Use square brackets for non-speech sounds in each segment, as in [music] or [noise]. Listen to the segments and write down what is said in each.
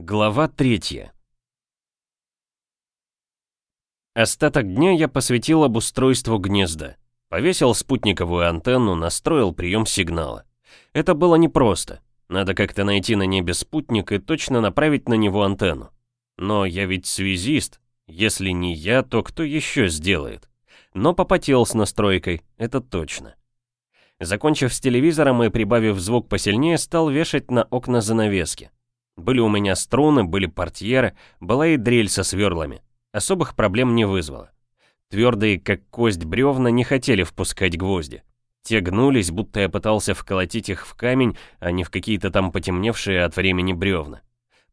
Глава третья. Остаток дня я посвятил обустройству гнезда. Повесил спутниковую антенну, настроил прием сигнала. Это было непросто. Надо как-то найти на небе спутник и точно направить на него антенну. Но я ведь связист. Если не я, то кто еще сделает? Но попотел с настройкой, это точно. Закончив с телевизором и прибавив звук посильнее, стал вешать на окна занавески. Были у меня струны, были портьеры, была и дрель со сверлами. Особых проблем не вызвало. Твердые, как кость бревна, не хотели впускать гвозди. Те гнулись, будто я пытался вколотить их в камень, а не в какие-то там потемневшие от времени бревна.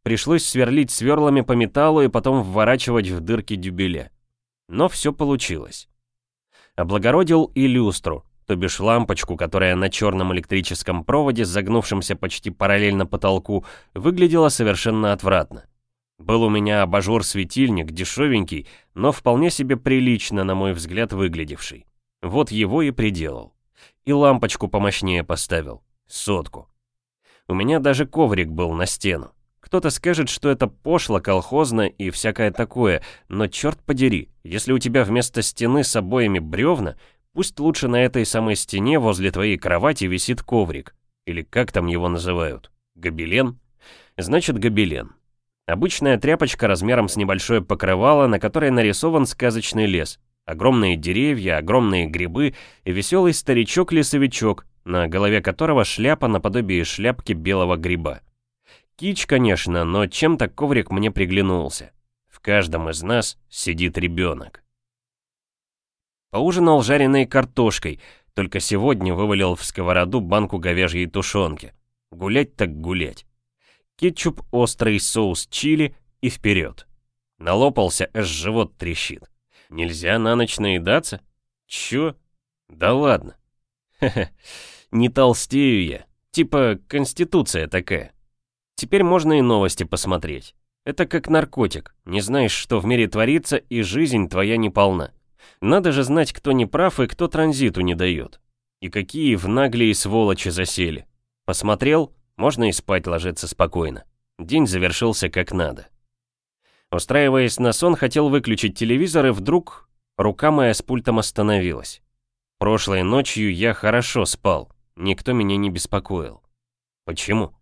Пришлось сверлить сверлами по металлу и потом вворачивать в дырки дюбеля. Но все получилось. Облагородил и люстру, то бишь лампочку, которая на черном электрическом проводе, загнувшемся почти параллельно потолку, выглядела совершенно отвратно. Был у меня абажур-светильник, дешевенький, но вполне себе прилично, на мой взгляд, выглядевший. Вот его и приделал. И лампочку помощнее поставил. Сотку. У меня даже коврик был на стену. Кто-то скажет, что это пошло, колхозно и всякое такое, но черт подери, если у тебя вместо стены с обоями бревна, Пусть лучше на этой самой стене возле твоей кровати висит коврик. Или как там его называют? Гобелен? Значит, гобелен. Обычная тряпочка размером с небольшое покрывало, на которой нарисован сказочный лес. Огромные деревья, огромные грибы и веселый старичок-лесовичок, на голове которого шляпа наподобие шляпки белого гриба. Кич, конечно, но чем-то коврик мне приглянулся. В каждом из нас сидит ребенок. Поужинал жареной картошкой, только сегодня вывалил в сковороду банку говяжьей тушенки. Гулять так гулять. Кетчуп, острый соус чили и вперед. Налопался, аж живот трещит. Нельзя на ночь наедаться? Чё? Да ладно. Хе-хе, не толстею я. Типа конституция такая. Теперь можно и новости посмотреть. Это как наркотик. Не знаешь, что в мире творится, и жизнь твоя не полна. Надо же знать, кто не прав и кто транзиту не дает. И какие в наглые сволочи засели. Посмотрел, можно и спать ложиться спокойно. День завершился как надо. Устраиваясь на сон, хотел выключить телевизор, и вдруг рука моя с пультом остановилась. Прошлой ночью я хорошо спал, никто меня не беспокоил. Почему?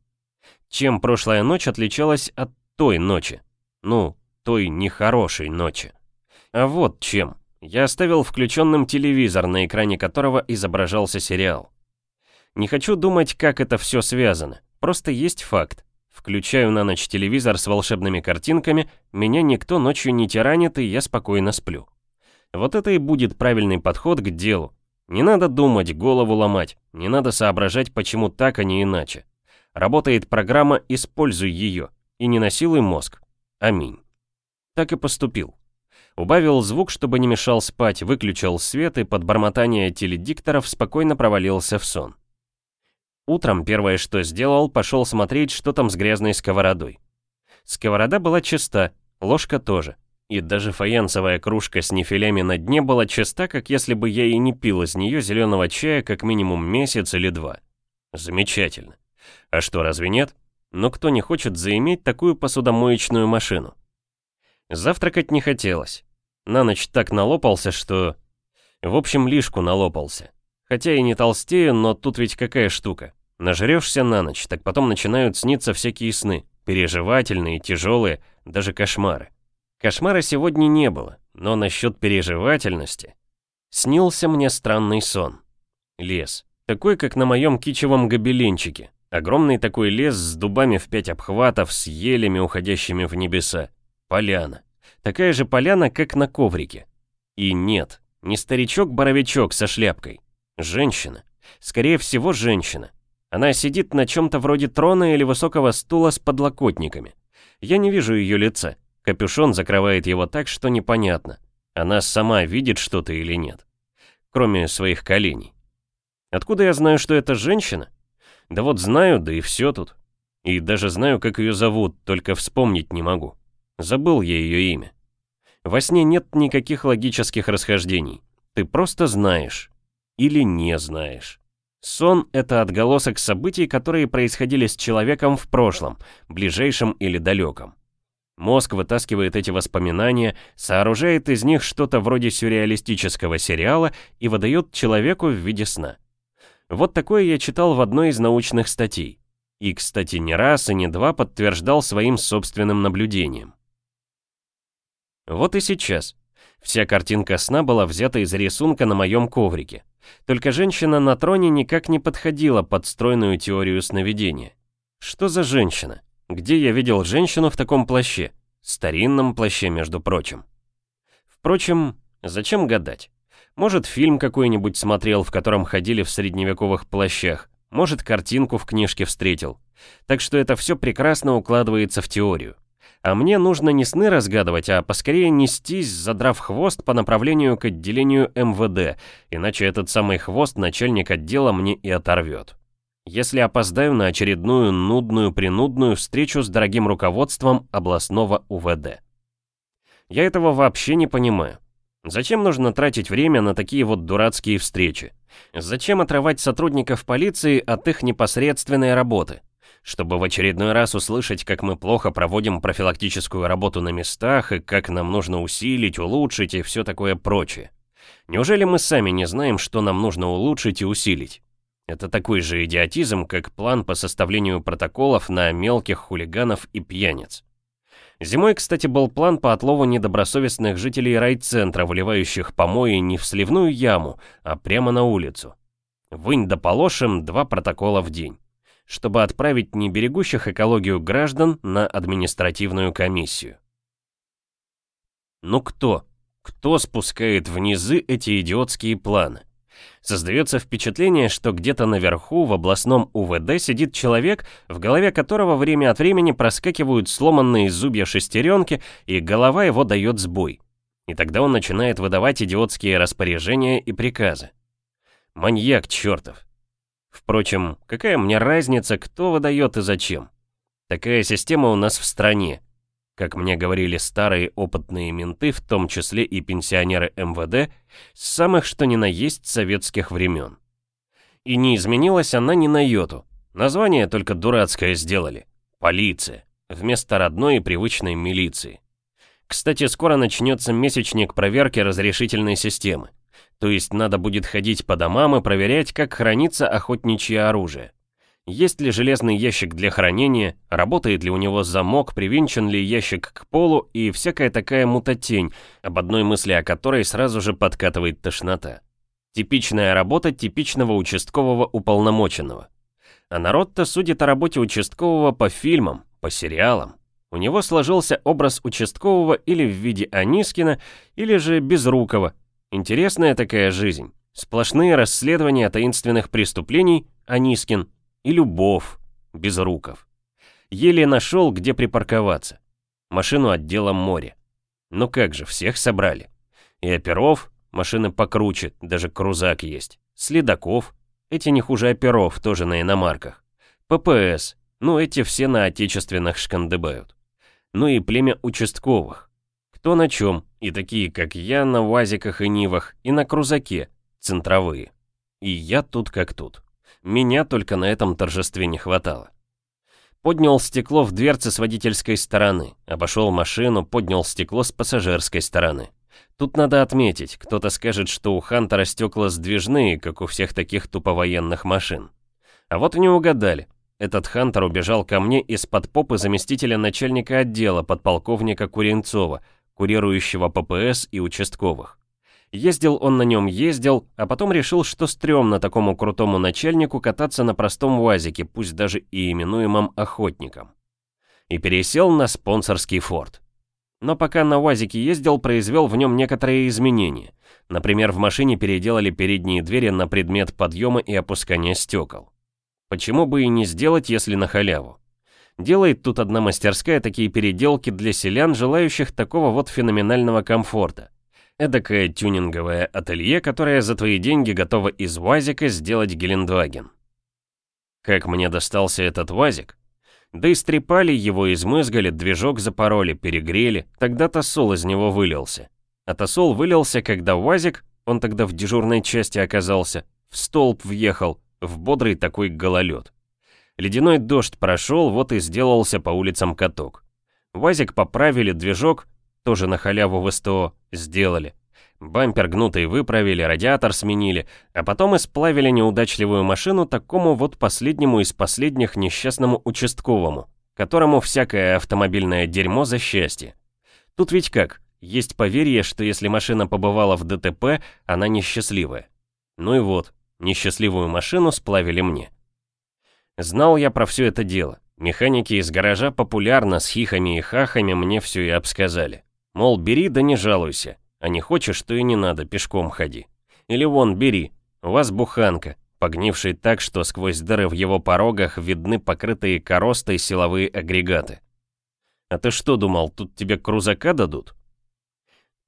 Чем прошлая ночь отличалась от той ночи? Ну, той нехорошей ночи. А вот чем. Я оставил включенным телевизор, на экране которого изображался сериал. Не хочу думать, как это все связано. Просто есть факт. Включаю на ночь телевизор с волшебными картинками, меня никто ночью не тиранит, и я спокойно сплю. Вот это и будет правильный подход к делу. Не надо думать, голову ломать, не надо соображать, почему так, а не иначе. Работает программа «Используй ее» и не насилуй мозг. Аминь. Так и поступил. Убавил звук, чтобы не мешал спать, выключил свет и под бормотание теледикторов спокойно провалился в сон. Утром первое, что сделал, пошел смотреть, что там с грязной сковородой. Сковорода была чиста, ложка тоже. И даже фаянсовая кружка с нефилями на дне была чиста, как если бы я и не пил из нее зеленого чая как минимум месяц или два. Замечательно. А что, разве нет? Но кто не хочет заиметь такую посудомоечную машину? Завтракать не хотелось. На ночь так налопался, что... В общем, лишку налопался. Хотя и не толстею, но тут ведь какая штука. Нажрешься на ночь, так потом начинают сниться всякие сны. Переживательные, тяжелые, даже кошмары. Кошмара сегодня не было, но насчет переживательности... Снился мне странный сон. Лес. Такой, как на моем кичевом гобеленчике. Огромный такой лес с дубами в пять обхватов, с елями, уходящими в небеса. Поляна. Такая же поляна, как на коврике. И нет, не старичок-боровичок со шляпкой. Женщина. Скорее всего, женщина. Она сидит на чем-то вроде трона или высокого стула с подлокотниками. Я не вижу ее лица. Капюшон закрывает его так, что непонятно, она сама видит что-то или нет. Кроме своих коленей. Откуда я знаю, что это женщина? Да вот знаю, да и все тут. И даже знаю, как ее зовут, только вспомнить не могу. Забыл я ее имя. Во сне нет никаких логических расхождений. Ты просто знаешь. Или не знаешь. Сон — это отголосок событий, которые происходили с человеком в прошлом, ближайшем или далеком. Мозг вытаскивает эти воспоминания, сооружает из них что-то вроде сюрреалистического сериала и выдает человеку в виде сна. Вот такое я читал в одной из научных статей. И, кстати, не раз и не два подтверждал своим собственным наблюдением. Вот и сейчас. Вся картинка сна была взята из рисунка на моем коврике. Только женщина на троне никак не подходила под стройную теорию сновидения. Что за женщина? Где я видел женщину в таком плаще? Старинном плаще, между прочим. Впрочем, зачем гадать? Может, фильм какой-нибудь смотрел, в котором ходили в средневековых плащах. Может, картинку в книжке встретил. Так что это все прекрасно укладывается в теорию. А мне нужно не сны разгадывать, а поскорее нестись, задрав хвост по направлению к отделению МВД, иначе этот самый хвост начальник отдела мне и оторвет. Если опоздаю на очередную нудную-принудную встречу с дорогим руководством областного УВД. Я этого вообще не понимаю. Зачем нужно тратить время на такие вот дурацкие встречи? Зачем отрывать сотрудников полиции от их непосредственной работы? Чтобы в очередной раз услышать, как мы плохо проводим профилактическую работу на местах и как нам нужно усилить, улучшить и все такое прочее. Неужели мы сами не знаем, что нам нужно улучшить и усилить? Это такой же идиотизм, как план по составлению протоколов на мелких хулиганов и пьяниц. Зимой, кстати, был план по отлову недобросовестных жителей райцентра, выливающих помои не в сливную яму, а прямо на улицу. Вынь да положим два протокола в день чтобы отправить неберегущих экологию граждан на административную комиссию. Ну кто? Кто спускает в низы эти идиотские планы? Создается впечатление, что где-то наверху в областном УВД сидит человек, в голове которого время от времени проскакивают сломанные зубья шестеренки, и голова его дает сбой. И тогда он начинает выдавать идиотские распоряжения и приказы. Маньяк чертов. Впрочем, какая мне разница, кто выдает и зачем? Такая система у нас в стране. Как мне говорили старые опытные менты, в том числе и пенсионеры МВД, с самых что ни на есть советских времен. И не изменилась она ни на йоту. Название только дурацкое сделали. Полиция. Вместо родной и привычной милиции. Кстати, скоро начнется месячник проверки разрешительной системы. То есть надо будет ходить по домам и проверять, как хранится охотничье оружие. Есть ли железный ящик для хранения, работает ли у него замок, привинчен ли ящик к полу и всякая такая мутатень, об одной мысли о которой сразу же подкатывает тошнота. Типичная работа типичного участкового уполномоченного. А народ-то судит о работе участкового по фильмам, по сериалам. У него сложился образ участкового или в виде Анискина, или же Безрукова, Интересная такая жизнь. Сплошные расследования таинственных преступлений, Анискин, и любовь, Безруков. Еле нашел, где припарковаться. Машину отделом море. Ну как же, всех собрали. И оперов, машины покруче, даже крузак есть. Следаков, эти не хуже оперов, тоже на иномарках. ППС, ну эти все на отечественных шкандыбают. Ну и племя участковых. Кто на чем, и такие, как я, на УАЗиках и Нивах, и на крузаке, центровые. И я тут как тут. Меня только на этом торжестве не хватало. Поднял стекло в дверце с водительской стороны, обошел машину, поднял стекло с пассажирской стороны. Тут надо отметить, кто-то скажет, что у Хантера стекла сдвижные, как у всех таких туповоенных машин. А вот не угадали. Этот Хантер убежал ко мне из-под попы заместителя начальника отдела подполковника Куренцова, курирующего ППС и участковых. Ездил он на нем, ездил, а потом решил, что стрёмно такому крутому начальнику кататься на простом УАЗике, пусть даже и именуемом охотником. И пересел на спонсорский форт. Но пока на УАЗике ездил, произвел в нем некоторые изменения. Например, в машине переделали передние двери на предмет подъема и опускания стекол. Почему бы и не сделать, если на халяву? Делает тут одна мастерская такие переделки для селян, желающих такого вот феноменального комфорта. Эдакое тюнинговое ателье, которое за твои деньги готово из УАЗика сделать Гелендваген. Как мне достался этот УАЗик? Да истрепали его, измызгали, движок запороли, перегрели, тогда тосол из него вылился. А тосол вылился, когда УАЗик, он тогда в дежурной части оказался, в столб въехал, в бодрый такой гололед. Ледяной дождь прошел, вот и сделался по улицам каток. Вазик поправили, движок, тоже на халяву в СТО, сделали. Бампер гнутый выправили, радиатор сменили, а потом исплавили неудачливую машину такому вот последнему из последних несчастному участковому, которому всякое автомобильное дерьмо за счастье. Тут ведь как, есть поверье, что если машина побывала в ДТП, она несчастливая. Ну и вот, несчастливую машину сплавили мне. Знал я про все это дело. Механики из гаража популярно с хихами и хахами мне все и обсказали. Мол, бери да не жалуйся, а не хочешь, то и не надо, пешком ходи. Или вон, бери, у вас буханка, погнивший так, что сквозь дыры в его порогах видны покрытые коростой силовые агрегаты. А ты что думал, тут тебе крузака дадут?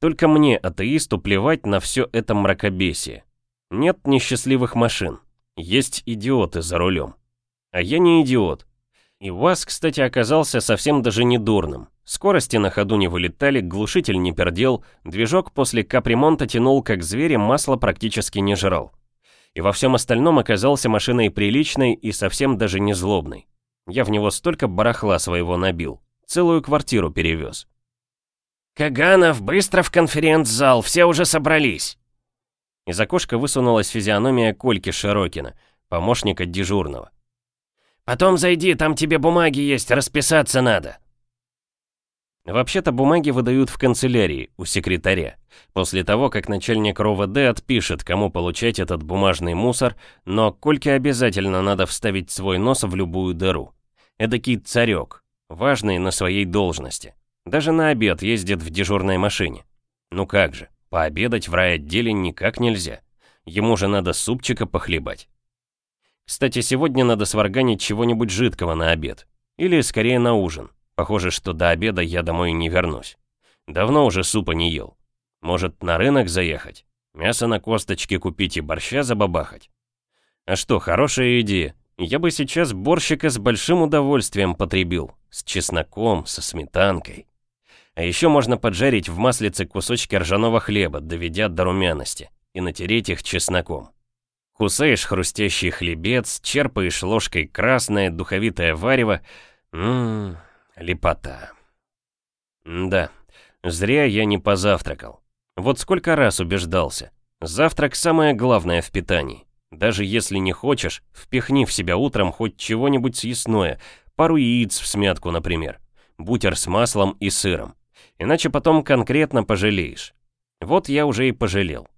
Только мне, атеисту, плевать на все это мракобесие. Нет несчастливых машин, есть идиоты за рулем. А я не идиот. И ВАЗ, кстати, оказался совсем даже не дурным. Скорости на ходу не вылетали, глушитель не пердел, движок после капремонта тянул как зверь масло практически не жрал. И во всем остальном оказался машиной приличной и совсем даже не злобной. Я в него столько барахла своего набил. Целую квартиру перевез. «Каганов, быстро в конференц-зал, все уже собрались!» Из окошка высунулась физиономия Кольки Широкина, помощника дежурного. Потом зайди, там тебе бумаги есть, расписаться надо. Вообще-то бумаги выдают в канцелярии, у секретаря. После того, как начальник РОВД отпишет, кому получать этот бумажный мусор, но Кольке обязательно надо вставить свой нос в любую дыру. Эдакий царек, важный на своей должности. Даже на обед ездит в дежурной машине. Ну как же, пообедать в райотделе никак нельзя. Ему же надо супчика похлебать. Кстати, сегодня надо сварганить чего-нибудь жидкого на обед. Или скорее на ужин. Похоже, что до обеда я домой не вернусь. Давно уже супа не ел. Может, на рынок заехать? Мясо на косточке купить и борща забабахать? А что, хорошая идея. Я бы сейчас борщика с большим удовольствием потребил. С чесноком, со сметанкой. А еще можно поджарить в маслице кусочки ржаного хлеба, доведя до румяности, и натереть их чесноком. Кусаешь хрустящий хлебец, черпаешь ложкой красное, духовитое варево. Ммм, лепота. Да, зря я не позавтракал. Вот сколько раз убеждался. Завтрак самое главное в питании. Даже если не хочешь, впихни в себя утром хоть чего-нибудь съестное, пару яиц в смятку, например. Бутер с маслом и сыром. Иначе потом конкретно пожалеешь. Вот я уже и пожалел.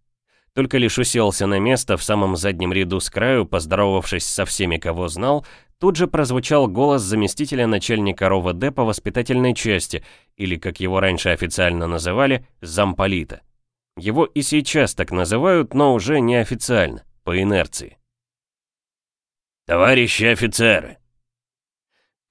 Только лишь уселся на место в самом заднем ряду с краю, поздоровавшись со всеми, кого знал, тут же прозвучал голос заместителя начальника РОВД по воспитательной части, или, как его раньше официально называли, замполита. Его и сейчас так называют, но уже неофициально, по инерции. «Товарищи офицеры!»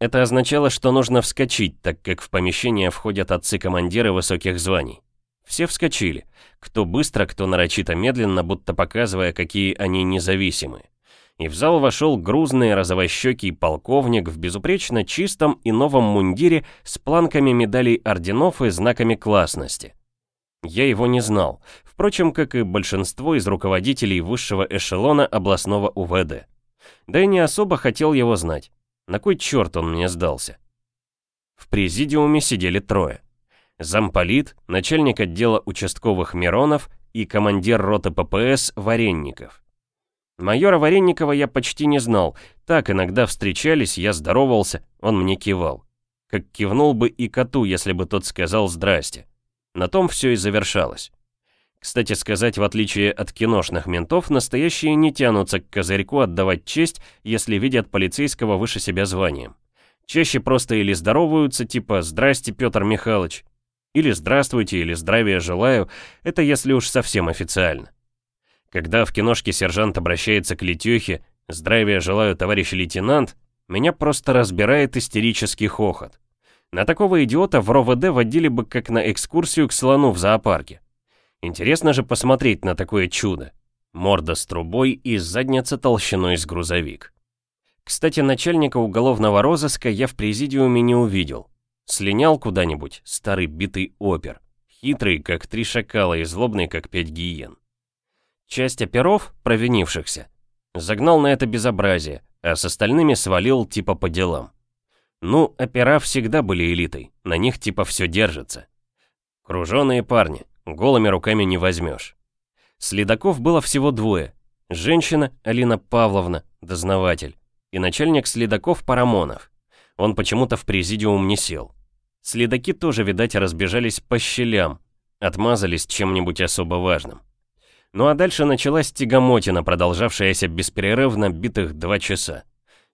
Это означало, что нужно вскочить, так как в помещение входят отцы-командиры высоких званий. Все вскочили. Кто быстро, кто нарочито медленно, будто показывая, какие они независимые. И в зал вошел грузный розовощекий полковник в безупречно чистом и новом мундире с планками медалей орденов и знаками классности. Я его не знал, впрочем, как и большинство из руководителей высшего эшелона областного УВД. Да и не особо хотел его знать. На кой черт он мне сдался? В президиуме сидели трое замполит, начальник отдела участковых Миронов и командир роты ППС Варенников. Майора Варенникова я почти не знал, так иногда встречались, я здоровался, он мне кивал. Как кивнул бы и коту, если бы тот сказал «здрасте». На том все и завершалось. Кстати сказать, в отличие от киношных ментов, настоящие не тянутся к козырьку отдавать честь, если видят полицейского выше себя званием. Чаще просто или здороваются, типа «Здрасте, Петр Михайлович», или «Здравствуйте», или «Здравия желаю», это если уж совсем официально. Когда в киношке сержант обращается к Летехе «Здравия желаю, товарищ лейтенант», меня просто разбирает истерический хохот. На такого идиота в РОВД водили бы как на экскурсию к слону в зоопарке. Интересно же посмотреть на такое чудо. Морда с трубой и задница толщиной с грузовик. Кстати, начальника уголовного розыска я в президиуме не увидел. Слинял куда-нибудь, старый битый опер. Хитрый, как три шакала, и злобный, как пять гиен. Часть оперов, провинившихся, Загнал на это безобразие, а с остальными свалил типа по делам. Ну, опера всегда были элитой, на них типа все держится. Круженые парни, голыми руками не возьмешь. Следаков было всего двое. Женщина, Алина Павловна, дознаватель, и начальник следаков Парамонов. Он почему-то в президиум не сел. Следаки тоже, видать, разбежались по щелям, отмазались чем-нибудь особо важным. Ну а дальше началась тягомотина, продолжавшаяся беспрерывно битых два часа.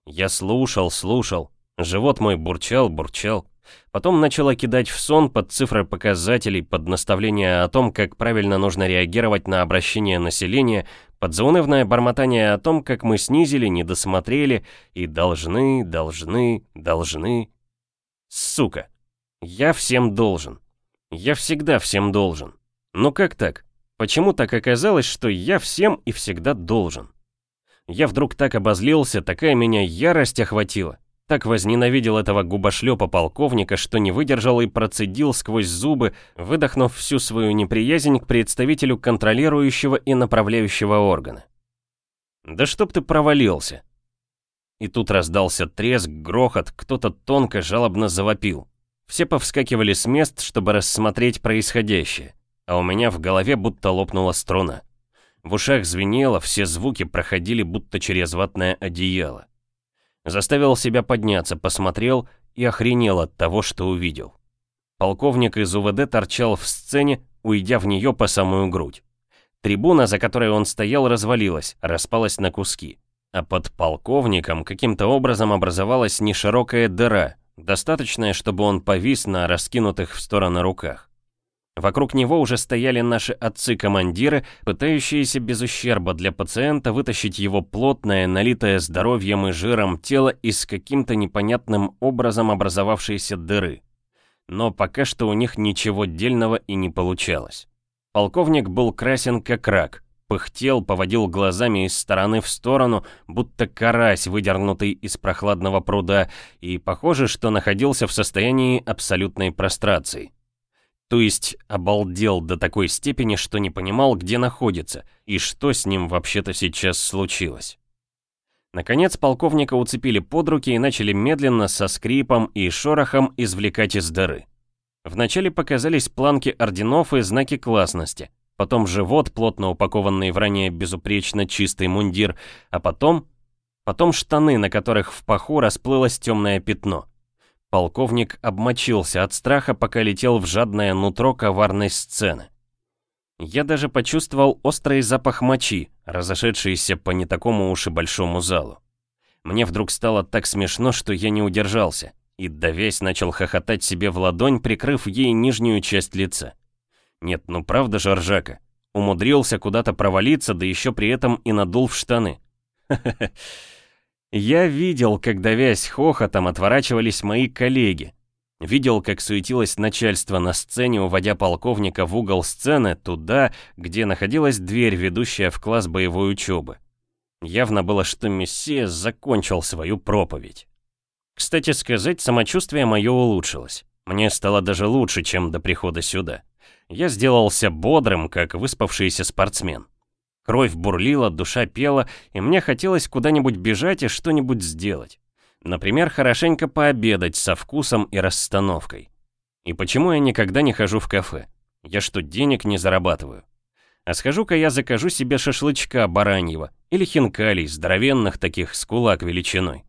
Я слушал, слушал, живот мой бурчал, бурчал. Потом начала кидать в сон под цифры показателей, под наставление о том, как правильно нужно реагировать на обращение населения, под заунывное бормотание о том, как мы снизили, не досмотрели и должны, должны, должны. Сука, я всем должен. Я всегда всем должен. Ну как так? Почему так оказалось, что я всем и всегда должен? Я вдруг так обозлился, такая меня ярость охватила. Так возненавидел этого губошлепа полковника, что не выдержал и процедил сквозь зубы, выдохнув всю свою неприязнь к представителю контролирующего и направляющего органа. «Да чтоб ты провалился!» И тут раздался треск, грохот, кто-то тонко, жалобно завопил. Все повскакивали с мест, чтобы рассмотреть происходящее а у меня в голове будто лопнула струна. В ушах звенело, все звуки проходили будто через ватное одеяло. Заставил себя подняться, посмотрел и охренел от того, что увидел. Полковник из УВД торчал в сцене, уйдя в нее по самую грудь. Трибуна, за которой он стоял, развалилась, распалась на куски. А под полковником каким-то образом образовалась неширокая дыра, достаточная, чтобы он повис на раскинутых в стороны руках. Вокруг него уже стояли наши отцы-командиры, пытающиеся без ущерба для пациента вытащить его плотное, налитое здоровьем и жиром тело из каким-то непонятным образом образовавшейся дыры. Но пока что у них ничего дельного и не получалось. Полковник был красен как рак, пыхтел, поводил глазами из стороны в сторону, будто карась, выдернутый из прохладного пруда, и похоже, что находился в состоянии абсолютной прострации. То есть обалдел до такой степени, что не понимал, где находится и что с ним вообще-то сейчас случилось. Наконец полковника уцепили под руки и начали медленно со скрипом и шорохом извлекать из дыры. Вначале показались планки орденов и знаки классности, потом живот, плотно упакованный в ранее безупречно чистый мундир, а потом... Потом штаны, на которых в паху расплылось темное пятно. Полковник обмочился от страха, пока летел в жадное нутро коварной сцены. Я даже почувствовал острый запах мочи, разошедшийся по не такому уж и большому залу. Мне вдруг стало так смешно, что я не удержался, и давясь начал хохотать себе в ладонь, прикрыв ей нижнюю часть лица. Нет, ну правда же ржака. Умудрился куда-то провалиться, да еще при этом и надул в штаны. [laughs] Я видел, как давясь хохотом отворачивались мои коллеги. Видел, как суетилось начальство на сцене, уводя полковника в угол сцены, туда, где находилась дверь, ведущая в класс боевой учебы. Явно было, что Мессия закончил свою проповедь. Кстати сказать, самочувствие мое улучшилось. Мне стало даже лучше, чем до прихода сюда. Я сделался бодрым, как выспавшийся спортсмен. Кровь бурлила, душа пела, и мне хотелось куда-нибудь бежать и что-нибудь сделать. Например, хорошенько пообедать со вкусом и расстановкой. И почему я никогда не хожу в кафе? Я что, денег не зарабатываю? А схожу-ка я закажу себе шашлычка бараньего или хинкалей, здоровенных таких, с кулак величиной.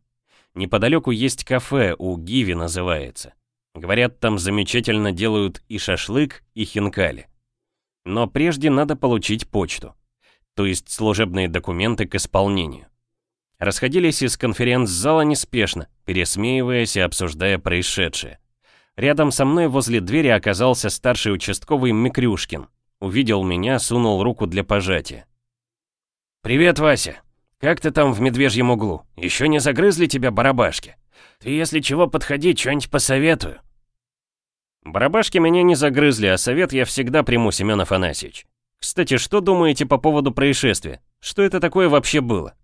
Неподалеку есть кафе, у Гиви называется. Говорят, там замечательно делают и шашлык, и хинкали. Но прежде надо получить почту то есть служебные документы к исполнению. Расходились из конференц-зала неспешно, пересмеиваясь и обсуждая происшедшее. Рядом со мной возле двери оказался старший участковый Микрюшкин. Увидел меня, сунул руку для пожатия. «Привет, Вася. Как ты там в медвежьем углу? Еще не загрызли тебя барабашки? Ты, если чего, подходи, что-нибудь посоветую». Барабашки меня не загрызли, а совет я всегда приму, Семен Афанасьевич. Кстати, что думаете по поводу происшествия? Что это такое вообще было?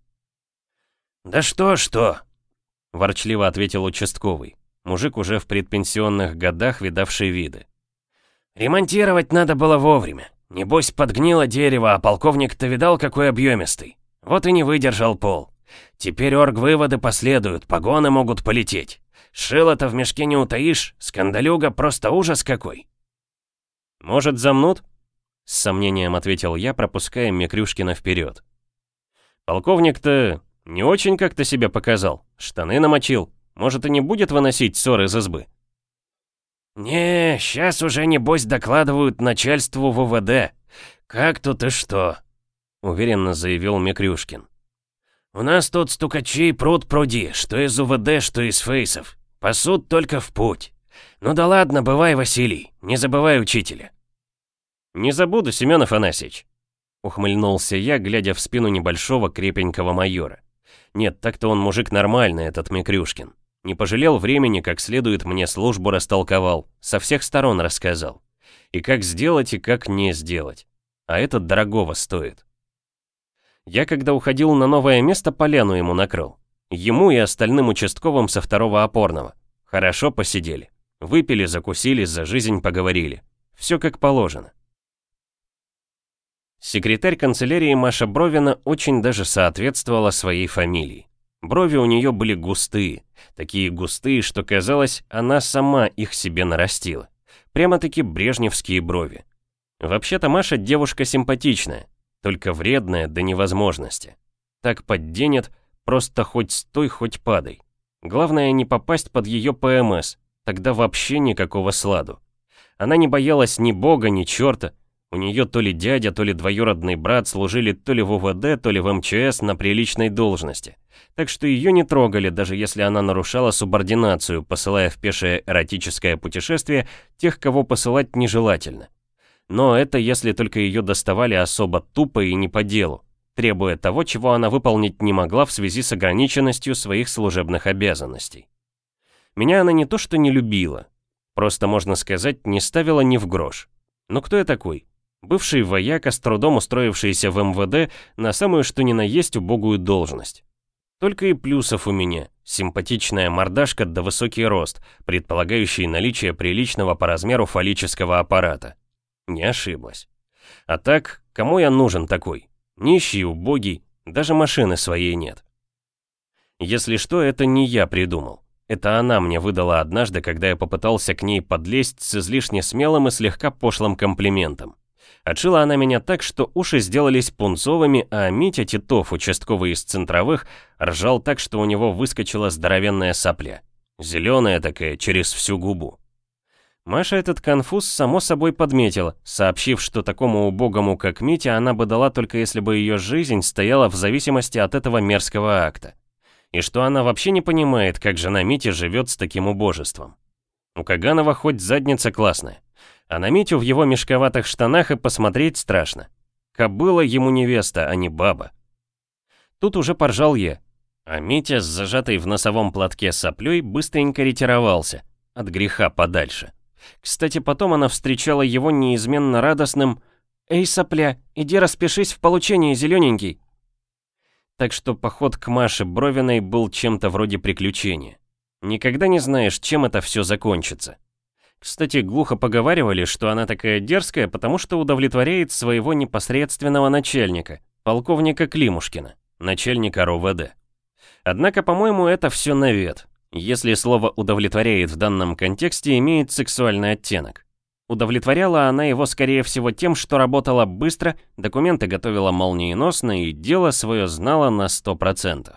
Да что-что? Ворчливо ответил участковый. Мужик уже в предпенсионных годах, видавший виды. Ремонтировать надо было вовремя. Небось, подгнило дерево, а полковник-то видал, какой объемистый. Вот и не выдержал пол. Теперь орг-выводы последуют, погоны могут полететь. Шило-то в мешке не утаишь, скандалюга просто ужас какой. Может, замнут? С сомнением ответил я, пропуская Микрюшкина вперед. Полковник-то не очень как-то себя показал, штаны намочил. Может, и не будет выносить ссор из избы? «Не, сейчас уже небось докладывают начальству ВВД. Как тут и что?» — уверенно заявил Микрюшкин. «У нас тут стукачей пруд пруди, что из УВД, что из фейсов. Пасут только в путь. Ну да ладно, бывай, Василий, не забывай учителя». «Не забуду, Семен Афанасьевич», — ухмыльнулся я, глядя в спину небольшого крепенького майора. «Нет, так-то он мужик нормальный, этот Микрюшкин. Не пожалел времени, как следует мне службу растолковал, со всех сторон рассказал. И как сделать, и как не сделать. А это дорогого стоит. Я, когда уходил на новое место, поляну ему накрыл. Ему и остальным участковым со второго опорного. Хорошо посидели. Выпили, закусили, за жизнь поговорили. Все как положено. Секретарь канцелярии Маша Бровина очень даже соответствовала своей фамилии. Брови у нее были густые, такие густые, что казалось, она сама их себе нарастила. Прямо-таки брежневские брови. Вообще-то Маша девушка симпатичная, только вредная до невозможности. Так подденет, просто хоть стой, хоть падай. Главное не попасть под ее ПМС, тогда вообще никакого сладу. Она не боялась ни бога, ни черта. У нее то ли дядя, то ли двоюродный брат служили то ли в УВД, то ли в МЧС на приличной должности так что ее не трогали, даже если она нарушала субординацию, посылая в пешее эротическое путешествие тех, кого посылать нежелательно. Но это если только ее доставали особо тупо и не по делу, требуя того, чего она выполнить не могла в связи с ограниченностью своих служебных обязанностей. Меня она не то что не любила, просто, можно сказать, не ставила ни в грош. Но кто я такой? Бывший вояка, с трудом устроившийся в МВД на самую что ни на есть убогую должность. Только и плюсов у меня. Симпатичная мордашка да высокий рост, предполагающий наличие приличного по размеру фаллического аппарата. Не ошиблась. А так, кому я нужен такой? Нищий, убогий, даже машины своей нет. Если что, это не я придумал. Это она мне выдала однажды, когда я попытался к ней подлезть с излишне смелым и слегка пошлым комплиментом. Отшила она меня так, что уши сделались пунцовыми, а Митя Титов, участковый из центровых, ржал так, что у него выскочила здоровенная сопля. Зеленая такая, через всю губу. Маша этот конфуз само собой подметила, сообщив, что такому убогому, как Митя, она бы дала только если бы ее жизнь стояла в зависимости от этого мерзкого акта. И что она вообще не понимает, как жена Мити живет с таким убожеством. У Каганова хоть задница классная. А на Митю в его мешковатых штанах и посмотреть страшно. Кобыла ему невеста, а не баба. Тут уже поржал я. А Митя с зажатой в носовом платке соплей быстренько ретировался. От греха подальше. Кстати, потом она встречала его неизменно радостным «Эй, сопля, иди распишись в получении, зелененький!» Так что поход к Маше Бровиной был чем-то вроде приключения. Никогда не знаешь, чем это все закончится. Кстати, глухо поговаривали, что она такая дерзкая, потому что удовлетворяет своего непосредственного начальника, полковника Климушкина, начальника РОВД. Однако, по-моему, это все навет, если слово «удовлетворяет» в данном контексте имеет сексуальный оттенок. Удовлетворяла она его, скорее всего, тем, что работала быстро, документы готовила молниеносно и дело свое знала на 100%.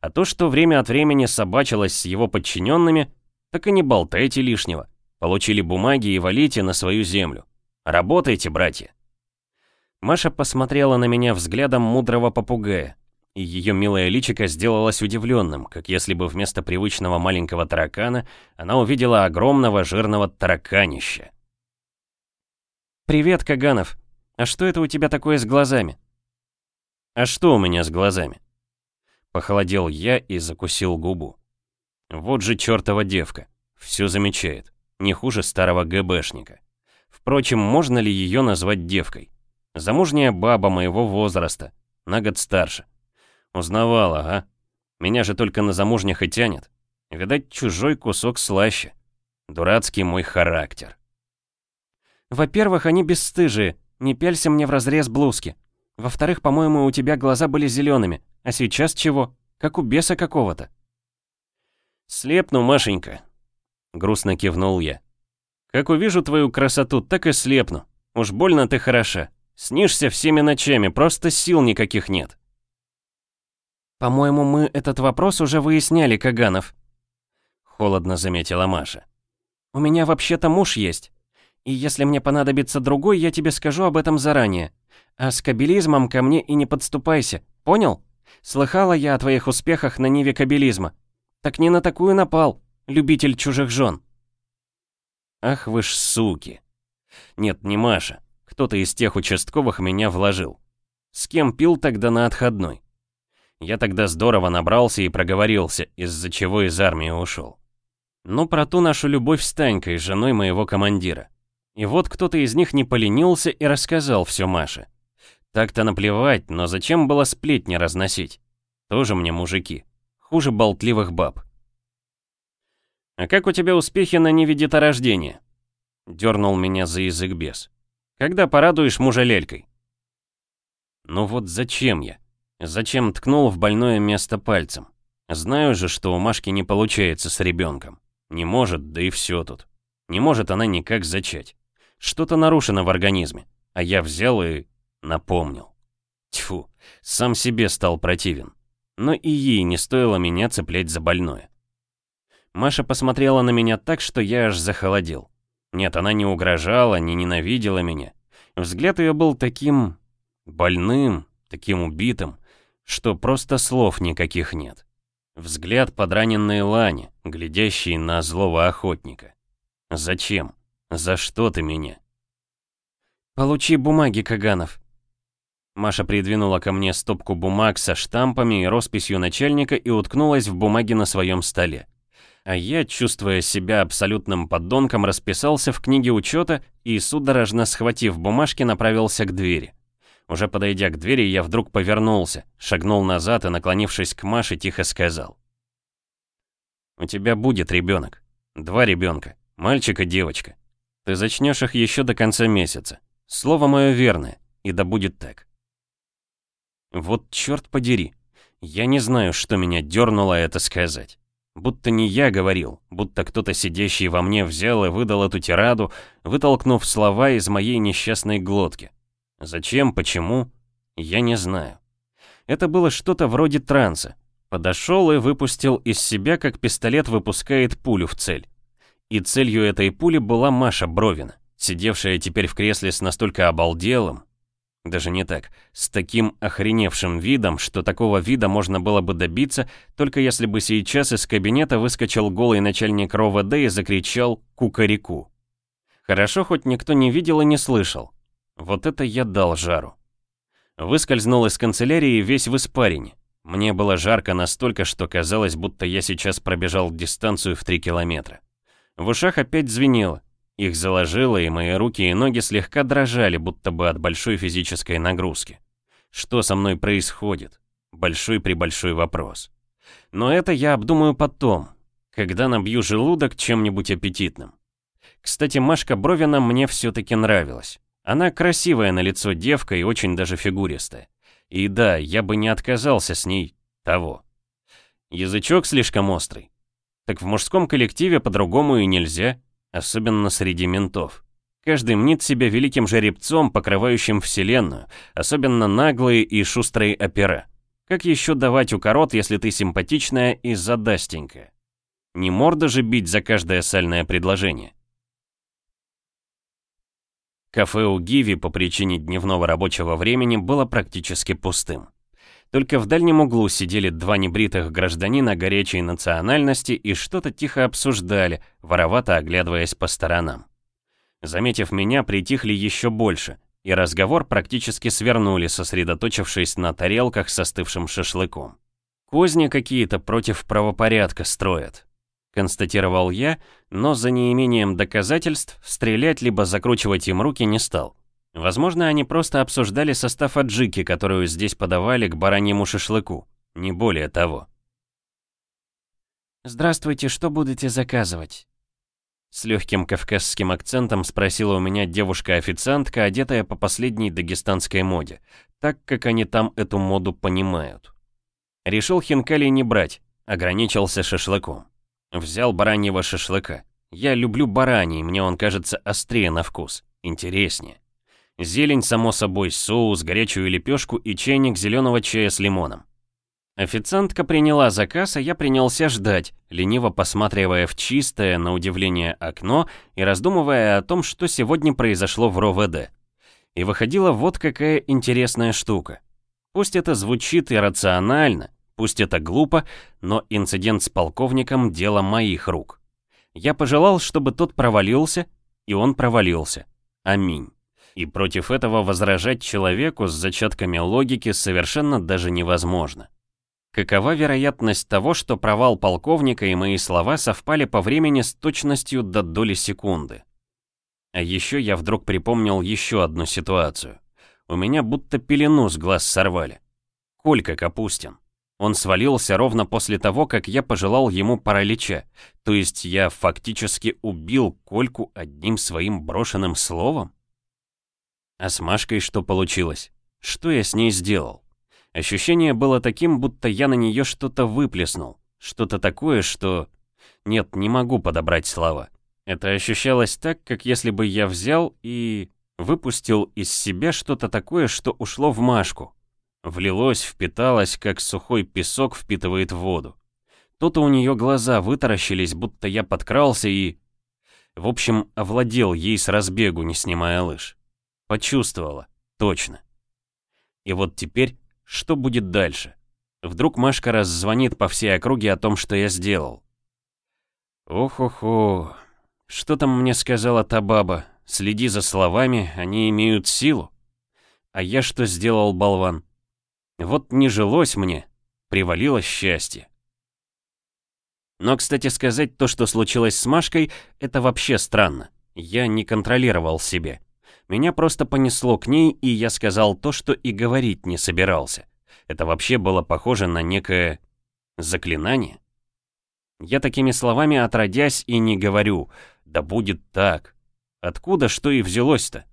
А то, что время от времени собачилась с его подчиненными, так и не болтайте лишнего. Получили бумаги и валите на свою землю. Работайте, братья. Маша посмотрела на меня взглядом мудрого попугая, и ее милое личико сделалось удивленным, как если бы вместо привычного маленького таракана она увидела огромного жирного тараканища. «Привет, Каганов. А что это у тебя такое с глазами?» «А что у меня с глазами?» Похолодел я и закусил губу. Вот же чертова девка, все замечает не хуже старого ГБшника. Впрочем, можно ли ее назвать девкой? Замужняя баба моего возраста, на год старше. Узнавала, а? Меня же только на замужних и тянет. Видать, чужой кусок слаще. Дурацкий мой характер. Во-первых, они бесстыжие, не пялься мне в разрез блузки. Во-вторых, по-моему, у тебя глаза были зелеными, а сейчас чего? Как у беса какого-то. «Слепну, Машенька», — грустно кивнул я. «Как увижу твою красоту, так и слепну. Уж больно ты хороша. Снишься всеми ночами, просто сил никаких нет». «По-моему, мы этот вопрос уже выясняли, Каганов», — холодно заметила Маша. «У меня вообще-то муж есть. И если мне понадобится другой, я тебе скажу об этом заранее. А с кабелизмом ко мне и не подступайся, понял? Слыхала я о твоих успехах на ниве кабелизма. Так не на такую напал, любитель чужих жен». «Ах вы ж суки!» «Нет, не Маша. Кто-то из тех участковых меня вложил. С кем пил тогда на отходной? Я тогда здорово набрался и проговорился, из-за чего из армии ушел. Ну, про ту нашу любовь с Танькой, женой моего командира. И вот кто-то из них не поленился и рассказал все Маше. Так-то наплевать, но зачем было сплетни разносить? Тоже мне мужики. Хуже болтливых баб. «А как у тебя успехи на Ниве деторождения?» Дернул меня за язык бес. «Когда порадуешь мужа лелькой?» Ну вот зачем я? Зачем ткнул в больное место пальцем? Знаю же, что у Машки не получается с ребенком. Не может, да и все тут. Не может она никак зачать. Что-то нарушено в организме. А я взял и напомнил. Тьфу, сам себе стал противен. Но и ей не стоило меня цеплять за больное. Маша посмотрела на меня так, что я аж захолодел. Нет, она не угрожала, не ненавидела меня. Взгляд ее был таким... больным, таким убитым, что просто слов никаких нет. Взгляд подраненной Лани, глядящий на злого охотника. Зачем? За что ты меня? Получи бумаги, Каганов. Маша придвинула ко мне стопку бумаг со штампами и росписью начальника и уткнулась в бумаги на своем столе. А я, чувствуя себя абсолютным подонком, расписался в книге учета и, судорожно схватив бумажки, направился к двери. Уже подойдя к двери, я вдруг повернулся, шагнул назад и, наклонившись к Маше, тихо сказал. «У тебя будет ребенок. Два ребенка. Мальчик и девочка. Ты зачнешь их еще до конца месяца. Слово мое верное, и да будет так». Вот черт подери. Я не знаю, что меня дернуло это сказать. Будто не я говорил, будто кто-то сидящий во мне взял и выдал эту тираду, вытолкнув слова из моей несчастной глотки. Зачем, почему? Я не знаю. Это было что-то вроде транса. Подошел и выпустил из себя, как пистолет выпускает пулю в цель. И целью этой пули была Маша Бровина, сидевшая теперь в кресле с настолько обалделым, даже не так, с таким охреневшим видом, что такого вида можно было бы добиться, только если бы сейчас из кабинета выскочил голый начальник РОВД и закричал «Кукареку». Хорошо, хоть никто не видел и не слышал. Вот это я дал жару. Выскользнул из канцелярии весь в испарине. Мне было жарко настолько, что казалось, будто я сейчас пробежал дистанцию в 3 километра. В ушах опять звенело. Их заложило, и мои руки и ноги слегка дрожали, будто бы от большой физической нагрузки. Что со мной происходит? Большой-пребольшой вопрос. Но это я обдумаю потом, когда набью желудок чем-нибудь аппетитным. Кстати, Машка Бровина мне все-таки нравилась. Она красивая на лицо девка и очень даже фигуристая. И да, я бы не отказался с ней того. Язычок слишком острый. Так в мужском коллективе по-другому и нельзя, особенно среди ментов. Каждый мнит себя великим жеребцом, покрывающим вселенную, особенно наглые и шустрые опера. Как еще давать укорот, если ты симпатичная и задастенькая? Не морда же бить за каждое сальное предложение. Кафе у Гиви по причине дневного рабочего времени было практически пустым. Только в дальнем углу сидели два небритых гражданина горячей национальности и что-то тихо обсуждали, воровато оглядываясь по сторонам. Заметив меня, притихли еще больше, и разговор практически свернули, сосредоточившись на тарелках с остывшим шашлыком. Козни какие-то против правопорядка строят, констатировал я, но за неимением доказательств стрелять либо закручивать им руки не стал. Возможно, они просто обсуждали состав аджики, которую здесь подавали к бараньему шашлыку, не более того. «Здравствуйте, что будете заказывать?» С легким кавказским акцентом спросила у меня девушка-официантка, одетая по последней дагестанской моде. так, как они там эту моду понимают. Решил хинкали не брать, ограничился шашлыком. Взял бараньего шашлыка. Я люблю бараний, мне он кажется острее на вкус, интереснее. Зелень, само собой, соус, горячую лепешку и чайник зеленого чая с лимоном. Официантка приняла заказ, а я принялся ждать, лениво посматривая в чистое, на удивление, окно и раздумывая о том, что сегодня произошло в РОВД. И выходила вот какая интересная штука. Пусть это звучит иррационально, пусть это глупо, но инцидент с полковником — дело моих рук. Я пожелал, чтобы тот провалился, и он провалился. Аминь. И против этого возражать человеку с зачатками логики совершенно даже невозможно. Какова вероятность того, что провал полковника и мои слова совпали по времени с точностью до доли секунды? А еще я вдруг припомнил еще одну ситуацию. У меня будто пелену с глаз сорвали. Колька Капустин. Он свалился ровно после того, как я пожелал ему паралича. То есть я фактически убил Кольку одним своим брошенным словом? А с Машкой что получилось? Что я с ней сделал? Ощущение было таким, будто я на нее что-то выплеснул. Что-то такое, что... Нет, не могу подобрать слова. Это ощущалось так, как если бы я взял и... выпустил из себя что-то такое, что ушло в Машку. Влилось, впиталось, как сухой песок впитывает воду. То-то у нее глаза вытаращились, будто я подкрался и... В общем, овладел ей с разбегу, не снимая лыж. Почувствовала. Точно. И вот теперь что будет дальше? Вдруг Машка раззвонит по всей округе о том, что я сделал. Ох-охо, что там мне сказала та баба? Следи за словами, они имеют силу. А я что сделал, болван? Вот не жилось мне, привалило счастье. Но, кстати сказать, то, что случилось с Машкой, это вообще странно. Я не контролировал себе. Меня просто понесло к ней, и я сказал то, что и говорить не собирался. Это вообще было похоже на некое... заклинание? Я такими словами отродясь и не говорю, да будет так. Откуда что и взялось-то?